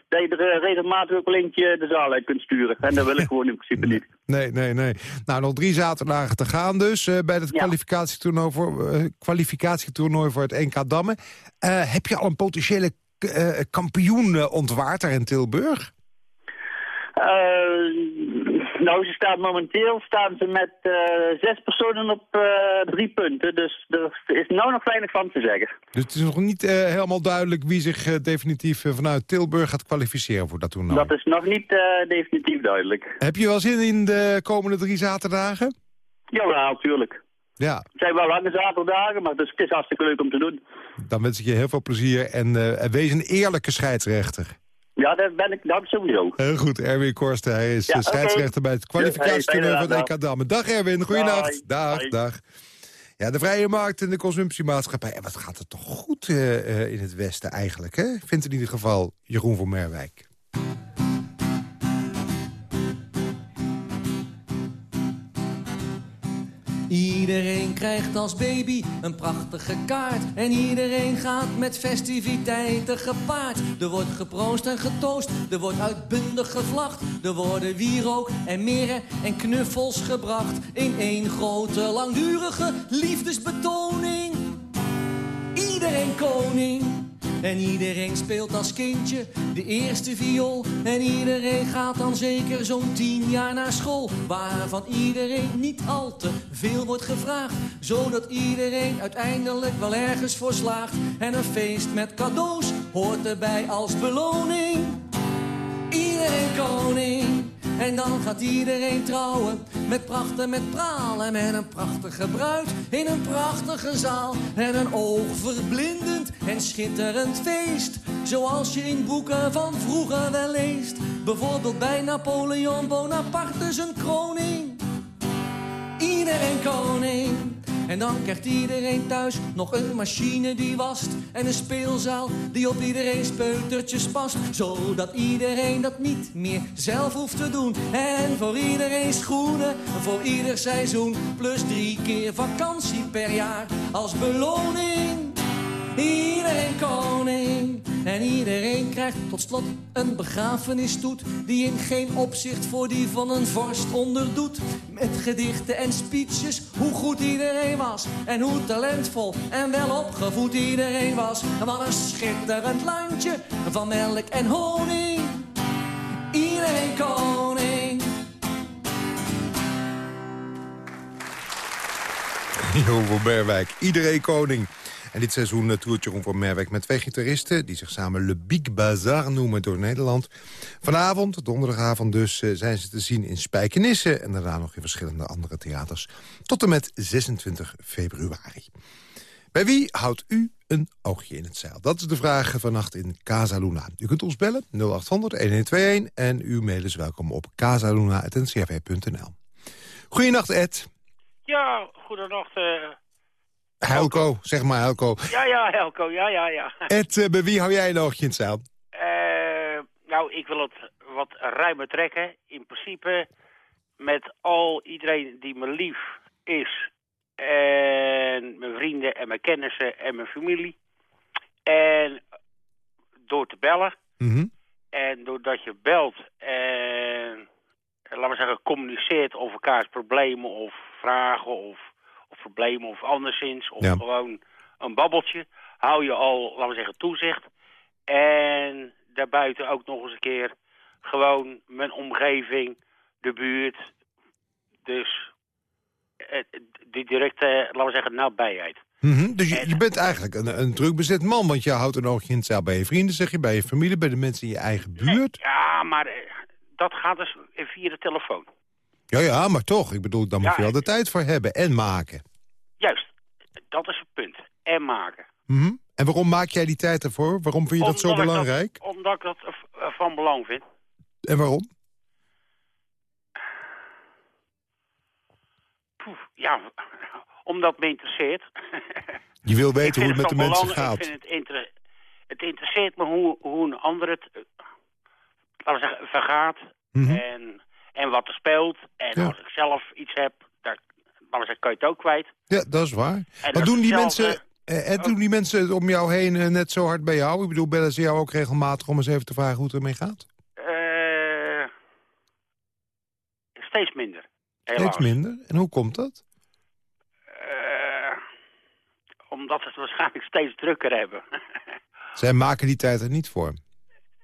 dat je er eh, regelmatig ook wel eentje de zaal uit kunt sturen. En dat wil ik gewoon in principe niet. Nee, nee, nee. Nou, nog drie zaterdagen te gaan dus eh, bij het Ja. kwalificatietoernooi, voor, eh, kwalificatietoernooi voor het NK Dammen. Heb je al een potentiële kampioen ontwaard daar in Tilburg? Nou, ze staan momenteel staan ze met eh, zes personen op eh, drie punten. Dus er is nou nog weinig van te zeggen. Dus het is nog niet eh, helemaal duidelijk wie zich definitief vanuit Tilburg gaat kwalificeren voor dat toernooi. Dat is nog niet definitief duidelijk. Heb je wel zin in de komende drie zaterdagen? Ja, natuurlijk. Ja, Het zijn wel lange zaterdagen, maar dus het is hartstikke leuk om te doen. dan wens ik je heel veel plezier en en wees een eerlijke scheidsrechter. Ja, dat ben ik dat sowieso. Heel goed, Erwin Korsten. Hij is Ja, eh, scheidsrechter bij het Ja, hey, kwalificatietoernooi van het. EK. Dag Erwin, goeienacht. Dag, Bye. dag. Ja, de vrije markt en de consumptiemaatschappij. En wat gaat het toch goed eh, eh, in het Westen eigenlijk, hè? Vindt in ieder geval Jeroen van Merwijk. Krijgt als baby een prachtige kaart. En iedereen gaat met festiviteiten gepaard. Er wordt geproost en getoost, er wordt uitbundig gevlacht. Er worden wierook en meren en knuffels gebracht. In één grote langdurige liefdesbetoning. Iedereen koning. En iedereen speelt als kindje de eerste viool. En iedereen gaat dan zeker zo'n tien jaar naar school. Waarvan iedereen niet al te veel wordt gevraagd. Zodat iedereen uiteindelijk wel ergens voor slaagt. En een feest met cadeaus hoort erbij als beloning. Iedereen koning. En dan gaat iedereen trouwen. Met pracht en met praal. En een prachtige bruid. In een prachtige zaal. En een oogverblindend en schitterend feest. Zoals je in boeken van vroeger wel leest. Bijvoorbeeld bij Napoleon Bonaparte zijn kroning. Iedereen koning. En dan krijgt iedereen thuis nog een machine die wast. En een speelzaal die op iedereen's peutertjes past. Zodat iedereen dat niet meer zelf hoeft te doen. En voor iedereen schoenen, voor ieder seizoen. Plus drie keer vakantie per jaar als beloning. Iedereen koning. En iedereen krijgt tot slot een begrafenisstoet. Die in geen opzicht voor die van een vorst onderdoet. Met gedichten en speeches, hoe goed iedereen was. En hoe talentvol en welopgevoed iedereen was. En wat een schitterend landje van melk en honing. Iedereen koning. Jeroen van Merwijk, iedereen koning. En dit seizoen toert Jeroen van Merwijk met twee gitaristen... die zich samen Le Big Bazaar noemen door Nederland. Vanavond, donderdagavond dus, eh, zijn ze te zien in Spijkenisse... en daarna nog in verschillende andere theaters. Tot en met 26 februari. Bij wie houdt u een oogje in het zeil? Dat is de vraag vannacht in Casa Luna. U kunt ons bellen, 0800-1121... en uw mail is welkom op casaluna.ncrv.nl. Goedenacht, Ed. Ja, goedenacht. eh. Helco, zeg maar Helco. ja, ja, Helco, ja, ja, ja. Ed, eh, bij wie hou jij een oogje in het zeil? Eh, nou, ik wil het wat ruimer trekken. In principe met al iedereen die me lief is. En mijn vrienden en mijn kennissen en mijn familie. En door te bellen. Mhm. En doordat je belt en, laten we zeggen, communiceert over elkaars problemen of vragen of, of problemen of anderszins. Of Ja. gewoon een babbeltje, hou je al, laten we zeggen, toezicht. En daarbuiten ook nog eens een keer gewoon mijn omgeving, de buurt. Dus eh, die directe, laten we zeggen, nabijheid. Mhm. Dus je, je bent eigenlijk een, een druk bezet man, want je houdt een oogje in het zeil bij je vrienden, zeg je, bij je familie, bij de mensen in je eigen buurt. Ja, maar eh, dat gaat dus via de telefoon. Ja, ja, maar toch. Ik bedoel, daar moet Ja, je wel de tijd voor hebben en maken. Juist, dat is het punt. En maken. Mhm. En waarom maak jij die tijd ervoor? Waarom vind je dat zo belangrijk? omdat ik dat eh, van belang vind. En waarom? Poef, ja, omdat me interesseert. Je wil weten hoe het met de mensen gaat. Ik vind het, inter- het interesseert me hoe, hoe een ander het, eh, laten we zeggen, vergaat. Mhm. En, en wat er speelt. En Ja. als ik zelf iets heb, daar, zeggen, kan je het ook kwijt. Ja, dat is waar. En Maar dat doen die, mensen, eh, eh, doen die mensen om jou heen eh, net zo hard bij jou? Ik bedoel, bellen ze jou ook regelmatig om eens even te vragen hoe het ermee gaat? Eh, steeds minder. Helaas. Steeds minder. En hoe komt dat? Eh, omdat ze het waarschijnlijk steeds drukker hebben. Zij maken die tijd er niet voor.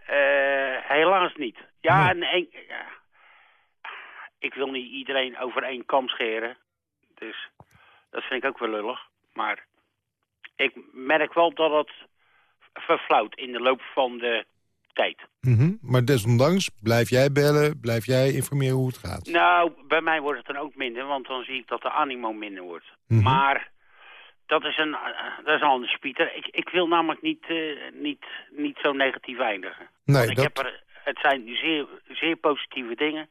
Eh, helaas niet. Ja, en ja. Ik wil niet iedereen over één kam scheren. Dus dat vind ik ook wel lullig. Maar ik merk wel dat het verflauwt in de loop van de tijd. Mhm. Maar desondanks blijf jij bellen, blijf jij informeren hoe het gaat. Nou, bij mij wordt het dan ook minder, want dan zie ik dat de animo minder wordt. Mhm. Maar dat is een, eh, dat is een spieter. Ik, ik wil namelijk niet, eh, niet, niet zo negatief eindigen. Nee, Want ik dat- heb er, het zijn zeer, zeer positieve dingen.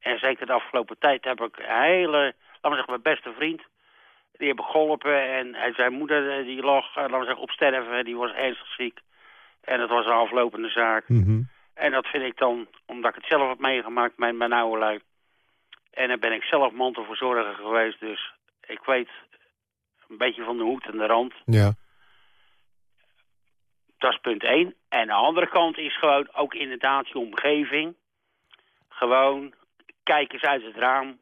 En zeker de afgelopen tijd heb ik een hele, laten we zeggen, mijn beste vriend. Die heb ik geholpen en, en zijn moeder eh, die lag, eh, laten we zeggen, op sterven. Die was ernstig ziek. En dat was een aflopende zaak. Mhm. En dat vind ik dan, omdat ik het zelf heb meegemaakt met mijn oude lui. En dan ben ik zelf mantelverzorger geweest, dus ik weet een beetje van de hoed en de rand. Ja. Dat is punt één. En de andere kant is gewoon ook inderdaad je omgeving. Gewoon kijk eens uit het raam.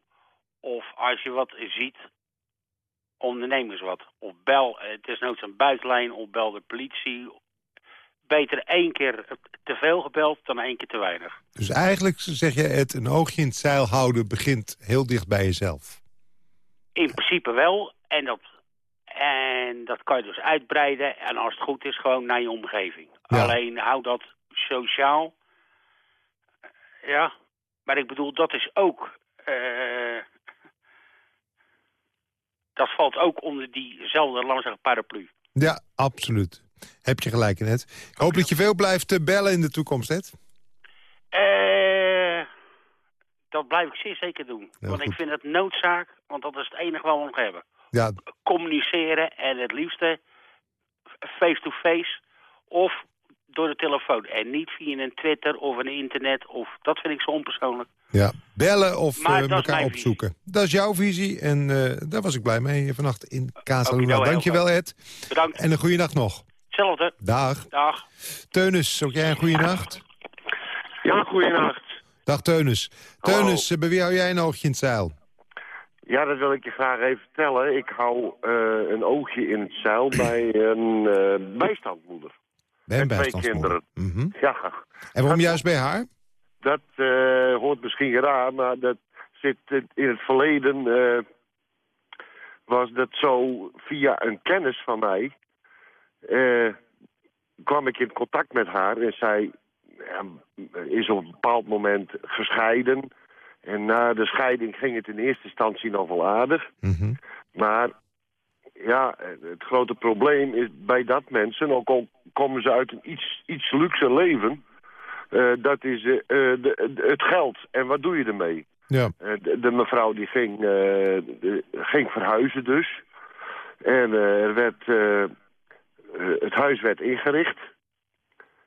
Of als je wat ziet, onderneem eens wat. Of bel, eh, het is nooit een buitenlijn, of bel de politie. Beter één keer te veel gebeld dan één keer te weinig. Dus eigenlijk zeg je het een oogje in het zeil houden begint heel dicht bij jezelf. In principe wel. En dat, en dat kan je dus uitbreiden. En als het goed is, gewoon naar je omgeving. Ja. Alleen hou dat sociaal. Ja. Maar ik bedoel, dat is ook... eh, dat valt ook onder diezelfde, laten we zeggen, paraplu. Ja, absoluut. Heb je gelijk in het. Ik hoop dat je veel blijft eh, bellen in de toekomst, Ed. Eh, dat blijf ik zeer zeker doen. Want ik vind het noodzaak, want dat is het enige wat we nog hebben. Ja, Communiceren en het liefste face-to-face of door de telefoon. En niet via een Twitter of een internet. Of, dat vind ik zo onpersoonlijk. ja. bellen of eh, elkaar opzoeken. Dat is jouw visie en eh, daar was ik blij mee vannacht in Casaluna. Dankjewel, Ed. Bedankt. En een goede nacht nog. Hetzelfde. Dag. Dag. Teunus, ook jij een goede nacht? Ja, goeienacht. Dag Teunus. Hallo. Teunus, eh, bij wie hou jij een oogje in het zeil? Ja, dat wil ik je graag even vertellen. Ik hou eh, een oogje in het zeil bij een eh, bijstandmoeder. Bij een Met twee kinderen. Mhm. Ja, En waarom juist bij haar? dat eh, hoort misschien raar, maar dat zit in het verleden... eh, was dat zo via een kennis van mij... eh, kwam ik in contact met haar en zij ja, is op een bepaald moment gescheiden... En na de scheiding ging het in eerste instantie nog wel aardig. Mhm. Maar ja, het grote probleem is bij dat mensen, ook al komen ze uit een iets, iets luxe leven... eh, dat is eh, eh, de, de- het geld. En wat doe je ermee? Ja. De, de mevrouw die ging, ging verhuizen dus. En er werd, het huis werd ingericht.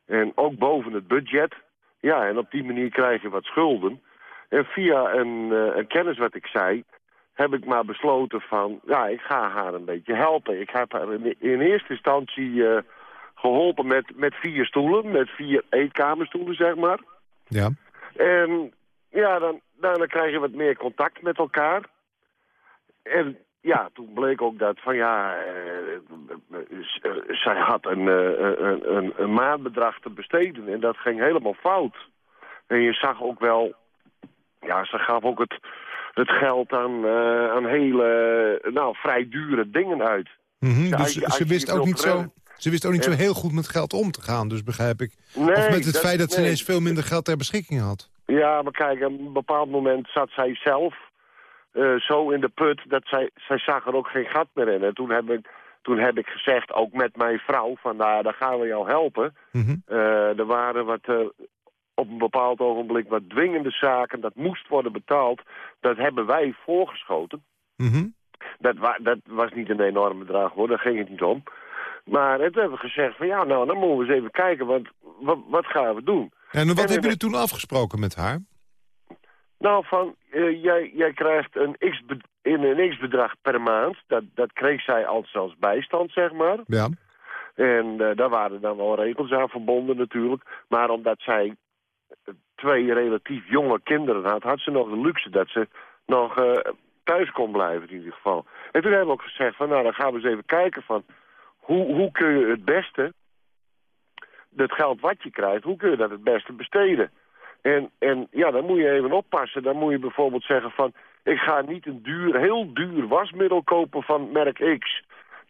En ook boven het budget. Ja, en op die manier krijg je wat schulden. En via een, een kennis wat ik zei, heb ik maar besloten van... Ja, ik ga haar een beetje helpen. Ik heb haar in, in eerste instantie geholpen met, met vier stoelen, met vier eetkamerstoelen, zeg maar. Ja. En ja, dan, daarna krijg je wat meer contact met elkaar. En ja, toen bleek ook dat van ja, eh, zij had een, eh, een, een, een maandbedrag te besteden en dat ging helemaal fout. En je zag ook wel, ja, ze gaf ook het, het geld aan, eh, aan hele, nou, vrij dure dingen uit. Mhm, Ja, dus als je- als ze wist ook niet zo... Ze wist ook niet zo heel goed met geld om te gaan, dus begrijp ik. Nee, of met het dat- feit dat ze nee. ineens veel minder geld ter beschikking had. Ja, maar kijk, op een bepaald moment zat zij zelf eh, zo in de put dat zij, zij zag er ook geen gat meer in. En toen heb ik, toen heb ik gezegd, ook met mijn vrouw, van nou, dan gaan we jou helpen. Mhm. Eh, er waren wat, eh, op een bepaald ogenblik wat dwingende zaken, dat moest worden betaald. Dat hebben wij voorgeschoten. Mhm. Dat, wa dat was niet een enorm bedrag hoor, daar ging het niet om. Maar het hebben we gezegd van ja, nou, dan moeten we eens even kijken, want wat, wat gaan we doen? En wat En hebben jullie toen afgesproken met haar? Nou, van, eh, jij, jij krijgt een x, in een x-bedrag per maand. Dat, dat kreeg zij als, als bijstand, zeg maar. Ja. En eh, daar waren dan wel regels aan verbonden natuurlijk. Maar omdat zij twee relatief jonge kinderen had... had ze nog de luxe dat ze nog eh, thuis kon blijven in ieder geval. En toen hebben we ook gezegd van... nou, dan gaan we eens even kijken van... hoe, hoe kun je het beste... het geld wat je krijgt, hoe kun je dat het beste besteden? En, en ja, dan moet je even oppassen. Dan moet je bijvoorbeeld zeggen van... ik ga niet een duur, heel duur wasmiddel kopen van merk X...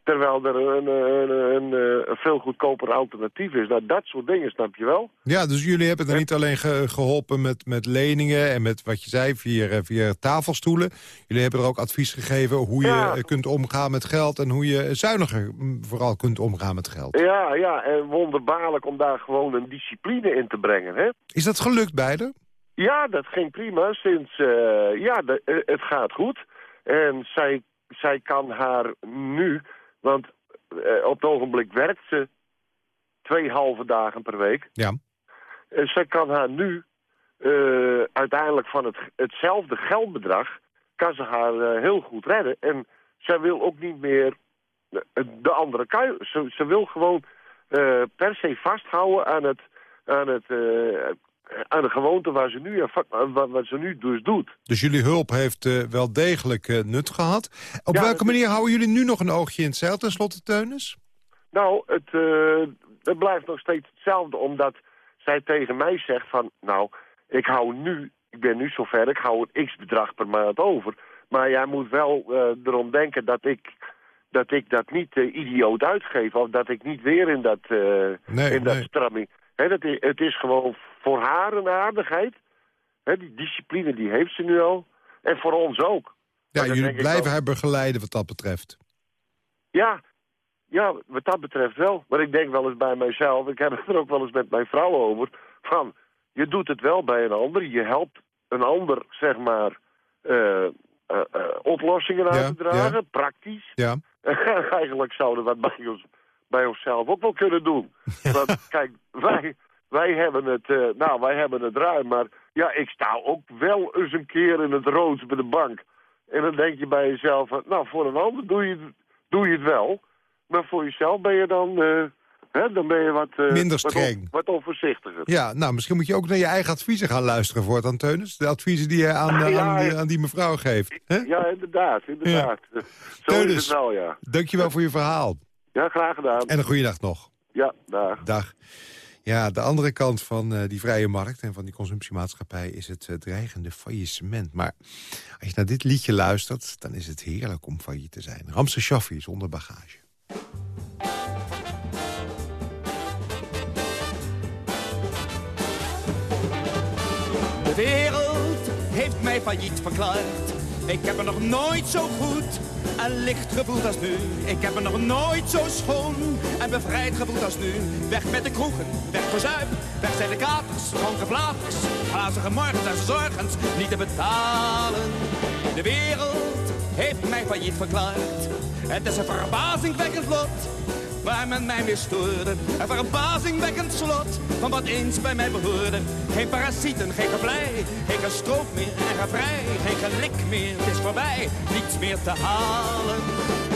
terwijl er een, een, een, een, veel goedkoper alternatief is. Nou, dat soort dingen, snap je wel? Ja, dus jullie hebben er niet alleen ge- geholpen met, met leningen... en met wat je zei, via, via tafelstoelen. Jullie hebben er ook advies gegeven hoe je Ja. eh, kunt omgaan met geld... en hoe je zuiniger mm, vooral kunt omgaan met geld. Ja, ja, en wonderbaarlijk om daar gewoon een discipline in te brengen, hè? Is dat gelukt beide? Ja, dat ging prima. Sinds, eh, ja, de, eh, het gaat goed. En zij, zij kan haar nu, want eh, op het ogenblik werkt ze twee halve dagen per week. Ja. En zij kan haar nu eh, uiteindelijk van het, hetzelfde geldbedrag, kan ze haar eh, heel goed redden. En zij wil ook niet meer de, de andere kant. Ze, ze wil gewoon per se vasthouden aan het, aan het aan de gewoonte waar ze nu, wat, wat ze nu dus doet. Dus jullie hulp heeft eh, wel degelijk eh, nut gehad. Op Ja, welke manier houden jullie nu nog een oogje in het zeil, tenslotte, Teunis? Nou, het, eh, het blijft nog steeds hetzelfde, omdat zij tegen mij zegt van... nou, ik hou nu, ik ben nu zover, ik hou een x-bedrag per maand over. Maar jij moet wel eh, erom denken dat ik dat, ik dat niet eh, idioot uitgeef... of dat ik niet weer in dat, eh Nee, in dat nee. stramming... Dat is, het is gewoon voor haar een aardigheid. Hè, die discipline die heeft ze nu al. En voor ons ook. Ja, jullie blijven haar begeleiden wat dat betreft. Ja, ja, wat dat betreft wel. Maar ik denk wel eens bij mijzelf, ik heb het er ook wel eens met mijn vrouw over... van, je doet het wel bij een ander, je helpt een ander, zeg maar... eh, eh, eh, oplossingen aan Ja, te dragen, ja. praktisch. Ja. Eigenlijk zouden we dat bij, ons, bij onszelf ook wel kunnen doen. Want kijk, wij, wij, hebben het, eh, nou, wij hebben het ruim, maar ja, ik sta ook wel eens een keer in het rood bij de bank. En dan denk je bij jezelf, van, nou, voor een ander doe je, het- doe je het wel. Maar voor jezelf ben je dan, eh, hè, dan ben je wat, eh, Minder wat, on- streng. wat onvoorzichtiger. Ja, nou, misschien moet je ook naar je eigen adviezen gaan luisteren, voortaan, Teunis. De adviezen die je aan, eh, Ja, aan, die, ja. aan die mevrouw geeft. Hè? Ja, inderdaad, inderdaad. Zo is Teunis. het wel, ja. Dankjewel voor je verhaal. Ja, graag gedaan. En een goede nacht nog. Ja, dag. Dag. Ja, de andere kant van eh, die vrije markt en van die consumptiemaatschappij... is het eh, dreigende faillissement. Maar als je naar dit liedje luistert, dan is het heerlijk om failliet te zijn. Ramse Shaffi zonder bagage. De wereld heeft mij failliet verklaard. Ik heb me nog nooit zo goed en licht gevoeld als nu. Ik heb me nog nooit zo schoon en bevrijd gevoeld als nu. Weg met de kroegen, weg voor weg zijn de katers, dronken flaters. Glazige morgens en zorgens niet te betalen. De wereld heeft mij failliet verklaard. Het is een verbazingwekkend lot waar men mij weer stoorde. Een verbazingwekkend slot van wat eens bij mij behoorde. Geen parasieten, geen geblij, geen gestroop meer en ga vrij. Geen gelik meer, het is voorbij, niets meer te halen.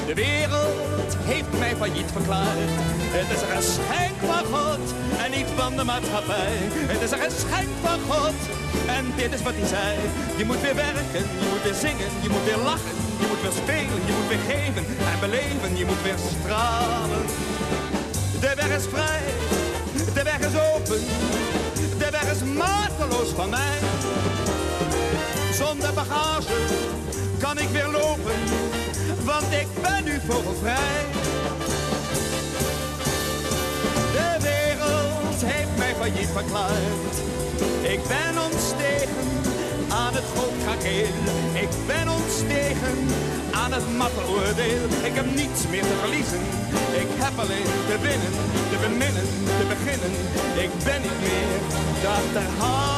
De wereld heeft mij failliet verklaard. Het is een geschenk van God en niet van de maatschappij. Het is een geschenk van God en dit is wat hij zei. Je moet weer werken, je moet weer zingen, je moet weer lachen. Je moet weer spelen, je moet weer geven en beleven. Je moet weer stralen. De weg is vrij, de weg is open. De weg is mateloos van mij. Zonder bagage kan ik weer lopen, want ik ben nu vogelvrij. De wereld heeft mij failliet verklaard. Ik ben ontstegen aan het goudkrakeel. Ik ben ontstegen aan het matte oordeel. Ik heb niets meer te verliezen. Ik heb alleen te winnen, te beminnen, te beginnen. Ik ben niet meer te achterhalen. Zo,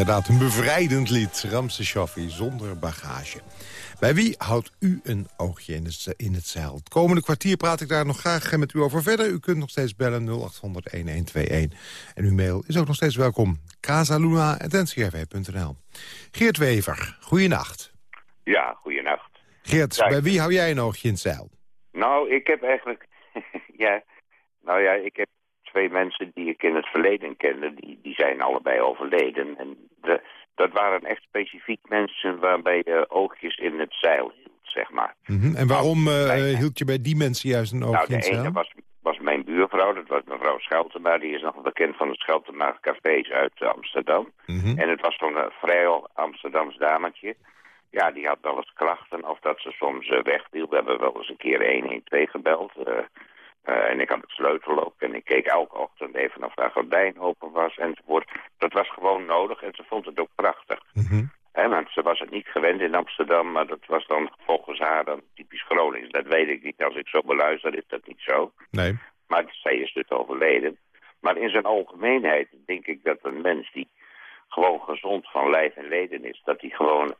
Inderdaad, een bevrijdend lied. Ramse Shaffi, zonder bagage. Bij wie houdt u een oogje in het, in het zeil? Het komende kwartier praat ik daar nog graag met u over verder. U kunt nog steeds bellen 0800-1121. En uw mail is ook nog steeds welkom. casaluna.ncrv.nl Geert Wever, goeienacht. Ja, goeienacht. Geert, bij wie hou jij een oogje in het zeil? Nou, ik heb eigenlijk... ja, nou ja, ik heb twee mensen die ik in het verleden kende. Die, die zijn allebei overleden. En de, dat waren echt specifiek mensen waarbij je oogjes in het zeil hield, zeg maar. Mhm. En waarom eh, hield je bij die mensen juist een oogje nou, in de het zeil? ene was, was mijn buurvrouw, dat was mevrouw Scheltema. Die is nog bekend van de Scheltema cafés uit eh, Amsterdam. Mhm. En het was zo'n uh, vrij Amsterdams dametje. Ja, die had wel eens klachten of dat ze soms uh, wegviel. We hebben wel eens een keer 112 gebeld. Uh, uh, en ik had sleutel ook. En ik keek elke ochtend even of haar gordijn open was enzovoort. Dat was gewoon nodig en ze vond het ook prachtig. He, want ze was het niet gewend in Amsterdam, maar dat was dan volgens haar dan typisch Gronings. Dat weet ik niet. Als ik zo beluister is dat niet zo. Nee. Maar zij is dus overleden. Maar in zijn algemeenheid denk ik dat een mens die gewoon gezond van lijf en leden is... dat die gewoon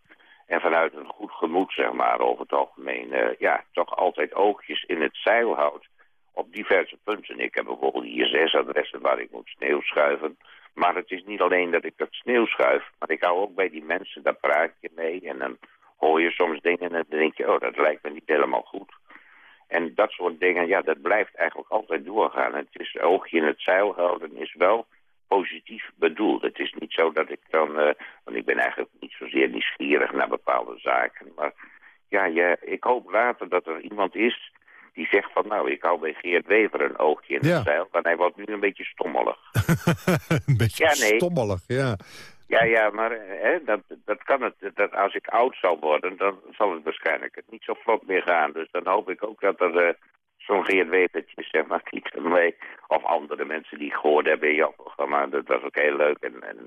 en vanuit een goed gemoed, zeg maar, over het algemeen... Uh, ja, toch altijd oogjes in het zeil houdt op diverse punten. Ik heb bijvoorbeeld hier zes adressen waar ik moet sneeuw schuiven. Maar het is niet alleen dat ik dat sneeuw schuif, maar ik hou ook bij die mensen, daar praat je mee. En dan hoor je soms dingen en dan denk je, oh, dat lijkt me niet helemaal goed. En dat soort dingen, ja, dat blijft eigenlijk altijd doorgaan. Het is oogje in het zeil houden is wel positief bedoeld. Het is niet zo dat ik dan, uh, want ik ben eigenlijk niet zozeer nieuwsgierig naar bepaalde zaken. Maar ja, ja, ik hoop later dat er iemand is die zegt van nou, ik hou bij Geert Wever een oogje in Ja. het zeil, maar hij wordt nu een beetje stommelig. een beetje Ja, nee. stommelig, ja. Ja, ja, maar hè, dat, dat kan het. Dat als ik oud zal worden, dan zal het waarschijnlijk niet zo vlot meer gaan. Dus dan hoop ik ook dat er eh, zo'n Geert Wevertje, zeg maar, niet mee. Of andere mensen die gehoord hebben in jouw programma. Dat was ook heel leuk. En, en,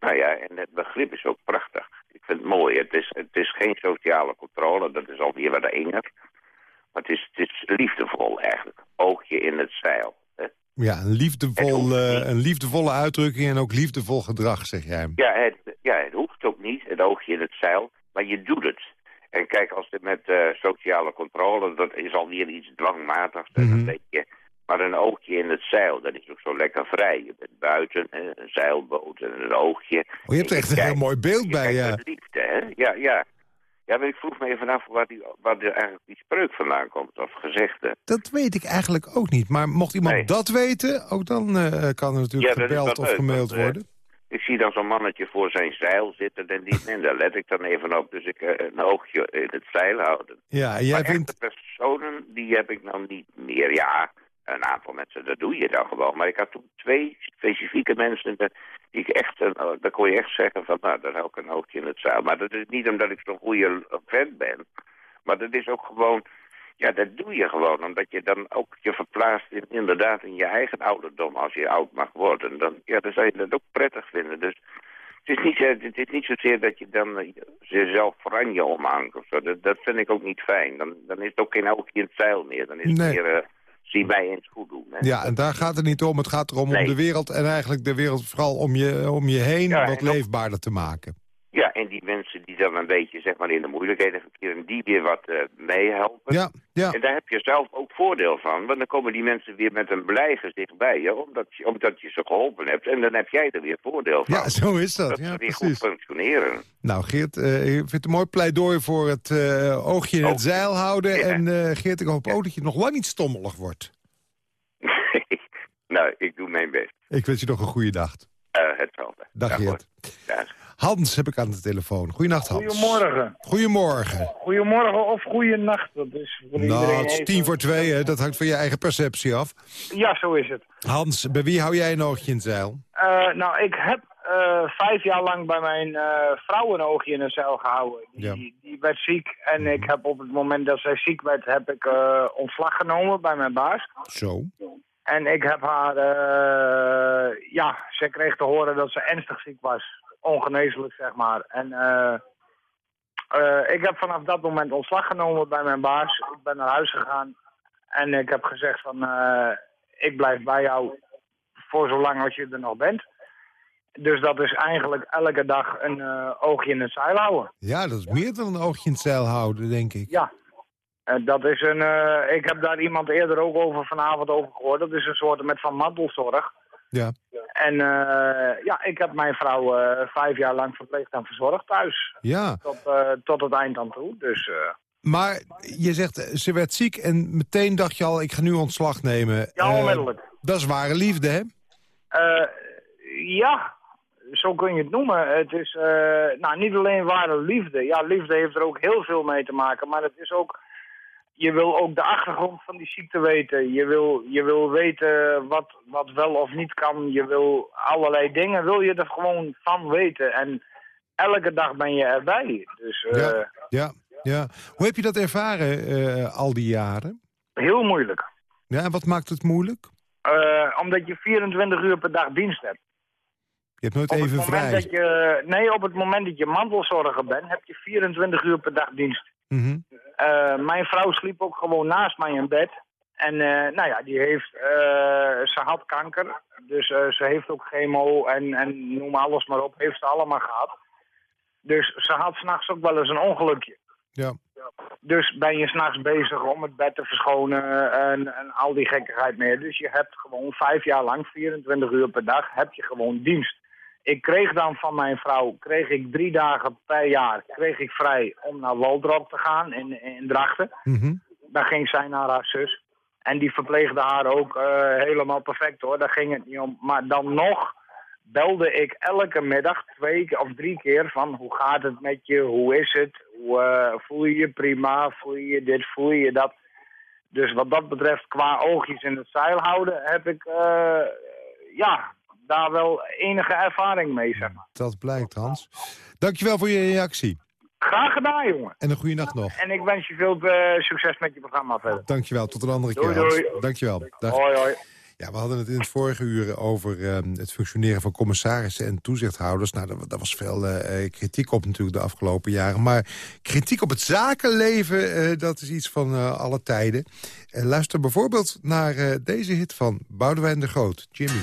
nou ja, en het begrip is ook prachtig. Ik vind het mooi. Het is, het is geen sociale controle, dat is alweer wat enger. Maar het is, het is liefdevol eigenlijk. Oogje in het zeil. hè. Ja, een, liefdevol, eh, een liefdevolle uitdrukking en ook liefdevol gedrag, zeg jij. Ja het, ja, het hoeft ook niet, het oogje in het zeil, maar je doet het. En kijk, als het met eh, sociale controle, dat is alweer iets dwangmatigs. en dan denk je, maar een oogje in het zeil, dat is ook zo lekker vrij. Je bent buiten, een zeilboot en een oogje. Oh, je hebt er echt een heel mooi beeld bij, kijkt ja. liefde, hè? Ja, ja. Ja, maar ik vroeg me even af waar, die, waar die, eigenlijk die spreuk vandaan komt, of gezegde. Dat weet ik eigenlijk ook niet. Maar mocht iemand dat weten, ook dan eh, kan er natuurlijk Ja, gebeld of leuk, gemaild want, eh, worden. Ik zie dan zo'n mannetje voor zijn zeil zitten en, die, en daar let ik dan even op. Dus ik eh, een oogje in het zeil houden. Ja, en jij maar vindt... personen, die heb ik nou niet meer. Ja, een aantal mensen, dat doe je dan gewoon. Maar ik had toen twee specifieke mensen die ik echt, eh, daar kon je echt zeggen van, nou, daar hou ik een oogje in het zeil. Maar dat is niet omdat ik zo'n goede vent ben. Maar dat is ook gewoon, Ja, dat doe je gewoon, omdat je dan ook je verplaatst in, inderdaad in je eigen ouderdom. Als je oud mag worden, dan, ja, dan zou je dat ook prettig vinden. Dus het is niet, eh, het is niet zozeer dat je dan eh, jezelf je omhangt of zo. Dat, dat vind ik ook niet fijn. Dan, dan is het ook geen oogje in het zeil meer. Dan is het Nee. meer, zie mij eens goed doen. Hè. Ja, en daar gaat het niet om. Het gaat erom om de wereld en eigenlijk de wereld vooral om je, om je heen Ja, wat leefbaarder te maken. Ja, en die mensen die dan een beetje zeg maar, in de moeilijkheden verkeren, die weer wat eh, meehelpen. Ja, ja. En daar heb je zelf ook voordeel van, want dan komen die mensen weer met een blij gezicht bij je, omdat je, omdat je ze geholpen hebt. En dan heb jij er weer voordeel van. Ja, zo is dat. Dat Ja, ze weer precies. goed functioneren. Nou, Geert, eh, ik vind het een mooi pleidooi voor het eh, oogje in het zeil houden. En Geert, ik hoop ook dat je nog lang niet stommelig wordt. nou, ik doe mijn best. Ik wens je nog een goede dag. Hetzelfde. Dag Ja, Geert. goed. Hans heb ik aan de telefoon. Goedenacht, Hans. Goedemorgen. Goedemorgen. Goedemorgen of goeienacht. Dat is voor Nou, iedereen het is tien voor twee, hè. dat hangt van je eigen perceptie af. Ja, zo is het. Hans, bij wie hou jij een oogje in het zeil? Eh, nou, ik heb eh, vijf jaar lang bij mijn eh, vrouw een oogje in een zeil gehouden. Die, Ja. die werd ziek en ik heb op het moment dat zij ziek werd, heb ik ontslag genomen bij mijn baas. Zo. En ik heb haar, ja, ze kreeg te horen dat ze ernstig ziek was. Ongeneeslijk, zeg maar. En eh, eh, ik heb vanaf dat moment ontslag genomen bij mijn baas. Ik ben naar huis gegaan en ik heb gezegd van, eh, ik blijf bij jou voor zolang als je er nog bent. Dus dat is eigenlijk elke dag een oogje in het zeil houden. Ja, dat is meer dan een oogje in het zeil houden, denk ik. Ja. Dat is een, ik heb daar iemand eerder ook over vanavond over gehoord. Dat is een soort met van mantelzorg. Ja. En eh, ja, ik heb mijn vrouw eh, vijf jaar lang verpleegd en verzorgd thuis. Ja. Tot, eh, tot het eind aan toe. Dus Maar je zegt, ze werd ziek en meteen dacht je al, ik ga nu ontslag nemen. ja, onmiddellijk. dat is ware liefde, hè? Ja, zo kun je het noemen. Het is nou, niet alleen ware liefde. Ja, liefde heeft er ook heel veel mee te maken. Maar het is ook... Je wil ook de achtergrond van die ziekte weten. Je wil, je wil weten wat, wat wel of niet kan. Je wil allerlei dingen wil je er gewoon van weten. En elke dag ben je erbij. Dus eh, Ja, ja, ja. Hoe heb je dat ervaren eh, al die jaren? heel moeilijk. Ja, en wat maakt het moeilijk? Eh, omdat je 24 uur per dag dienst hebt. Je hebt nooit Op even vrij. dat je, nee, op het moment dat je mantelzorger bent, heb je 24 uur per dag dienst. Eh, mijn vrouw sliep ook gewoon naast mij in bed. En eh, nou ja, die heeft, eh, ze had kanker. Dus eh, ze heeft ook chemo en, en noem alles maar op, heeft ze allemaal gehad. Dus ze had s'nachts ook wel eens een ongelukje. Ja. Dus ben je s'nachts bezig om het bed te verschonen en, en al die gekkigheid meer. Dus je hebt gewoon vijf jaar lang, 24 uur per dag, heb je gewoon dienst. Ik kreeg dan van mijn vrouw, kreeg ik drie dagen per jaar, kreeg ik vrij om naar Waldrop te gaan in, in Drachten. Mhm. Daar ging zij naar haar zus. En die verpleegde haar ook eh, helemaal perfect hoor, daar ging het niet om. Maar dan nog belde ik elke middag twee of drie keer van hoe gaat het met je, hoe is het, hoe, eh, voel je je prima, voel je je dit, voel je je dat. Dus wat dat betreft, qua oogjes in het zeil houden, heb ik eh, ja, daar wel enige ervaring mee, zeg maar. Dat blijkt, Hans. Dankjewel voor je reactie. Graag gedaan, jongen. En een goede nacht nog. En ik wens je veel eh, succes met je programma verder. Dankjewel, tot een andere Doei, keer. Hans. doei. Dankjewel. Dag. Hoi, hoi. Ja, we hadden het in het vorige uur over eh, het functioneren van commissarissen en toezichthouders. Nou, daar, daar was veel eh, eh, kritiek op natuurlijk de afgelopen jaren. Maar kritiek op het zakenleven, dat is iets van alle tijden. Luister bijvoorbeeld naar deze hit van Boudewijn de Groot, Jimmy.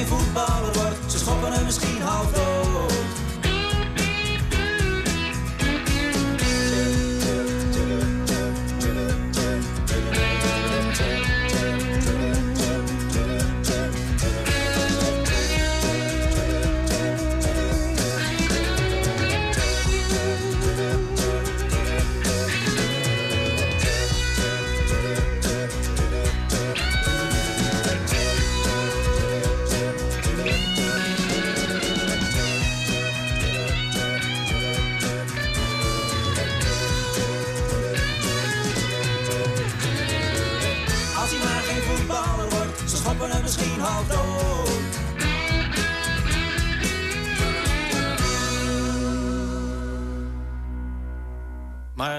Geen voetballer wordt, ze schoppen hem misschien half dood.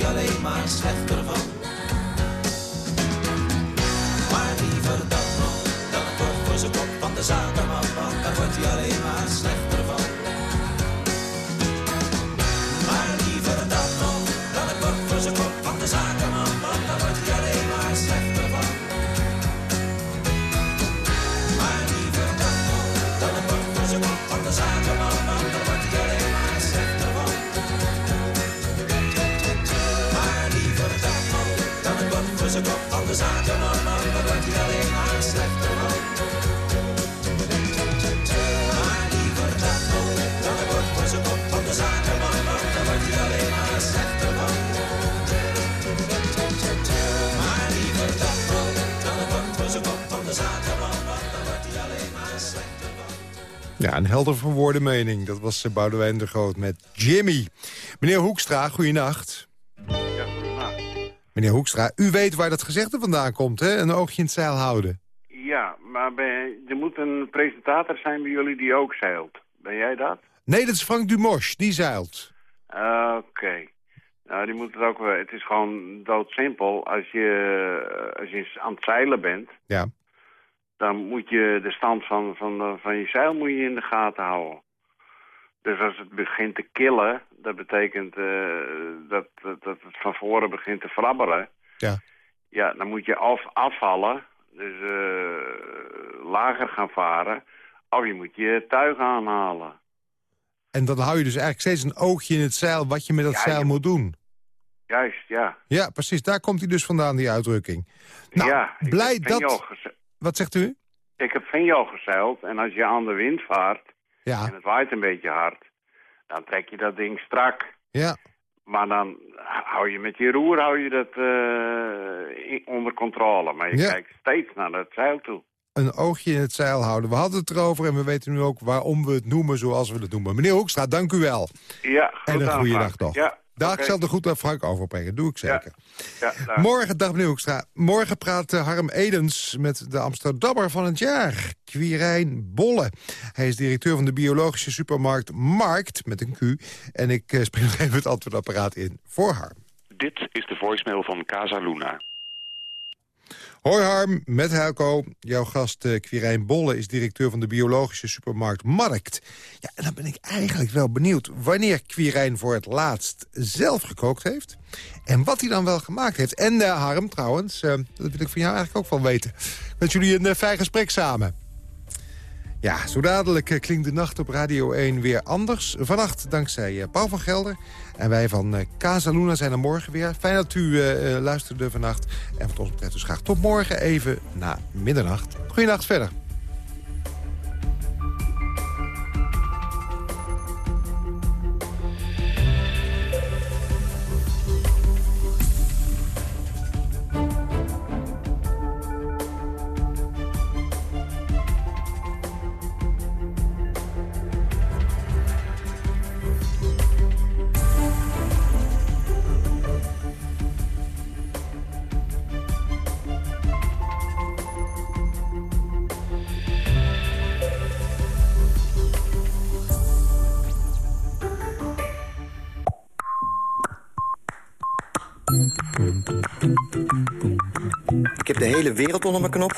alleen maar slechter van. De alleen maar van. Ja, een helder verwoorde mening. Dat was eh, Boudewijn de Groot met Jimmy. Meneer Hoekstra, goeienacht. Meneer Hoekstra, u weet waar dat gezegde vandaan komt, hè? Een oogje in het zeil houden. Ja, maar bij, er moet een presentator zijn bij jullie die ook zeilt. Ben jij dat? Nee, dat is Frank Dumosch, die zeilt. Oké. Nou, die moet het ook wel. Het is gewoon doodsimpel. Als je, als je aan het zeilen bent, Ja. dan moet je de stand van, van, van je zeil moet je in de gaten houden. Dus als het begint te killen, dat betekent eh, dat, dat, dat het van voren begint te frabberen. Ja. Ja, dan moet je af, afvallen, dus eh, lager gaan varen. Of je moet je tuig aanhalen. En dan hou je dus eigenlijk steeds een oogje in het zeil... wat je met dat Ja, zeil je- moet doen. Juist, ja. Ja, precies. Daar komt hij dus vandaan, die uitdrukking. Nou, ja, blij dat... Wat zegt u? Ik heb Venjo gezeild en als je aan de wind vaart Ja. en het waait een beetje hard, dan trek je dat ding strak. Ja. Maar dan hou je met je roer hou je dat eh, onder controle. Maar je Ja. kijkt steeds naar dat zeil toe. Een oogje in het zeil houden. We hadden het erover en we weten nu ook waarom we het noemen zoals we het noemen. Meneer Hoekstra, dank u wel. Ja, En een goede dag nog. Ja, Dag, oké. ik zal de goed aan Frank overbrengen. Doe ik zeker. Ja, dag. Morgen, dag meneer Hoekstra. Morgen praat eh, Harm Edens met de Amsterdammer van het jaar. Quirijn Bolle. Hij is directeur van de biologische supermarkt Markt, met een Q. En ik eh, speel nog even het antwoordapparaat in voor Harm. Dit is de voicemail van Casa Luna. Hoi Harm, met Helco. Jouw gast eh Quirijn Bolle is directeur van de biologische supermarkt Markt. Ja, en dan ben ik eigenlijk wel benieuwd wanneer Quirijn voor het laatst zelf gekookt heeft. En wat hij dan wel gemaakt heeft. En eh, Harm trouwens, eh, dat wil ik van jou eigenlijk ook wel weten. Wens jullie een fijn gesprek samen. Ja, zo dadelijk eh, klinkt de nacht op Radio 1 weer anders. Vannacht dankzij eh, Paul van Gelder. En wij van eh, Casa Luna zijn er morgen weer. Fijn dat u luisterde vannacht. En wat ons betreft dus graag tot morgen even na middernacht. Goeienacht verder. Hele wereld onder mijn knop.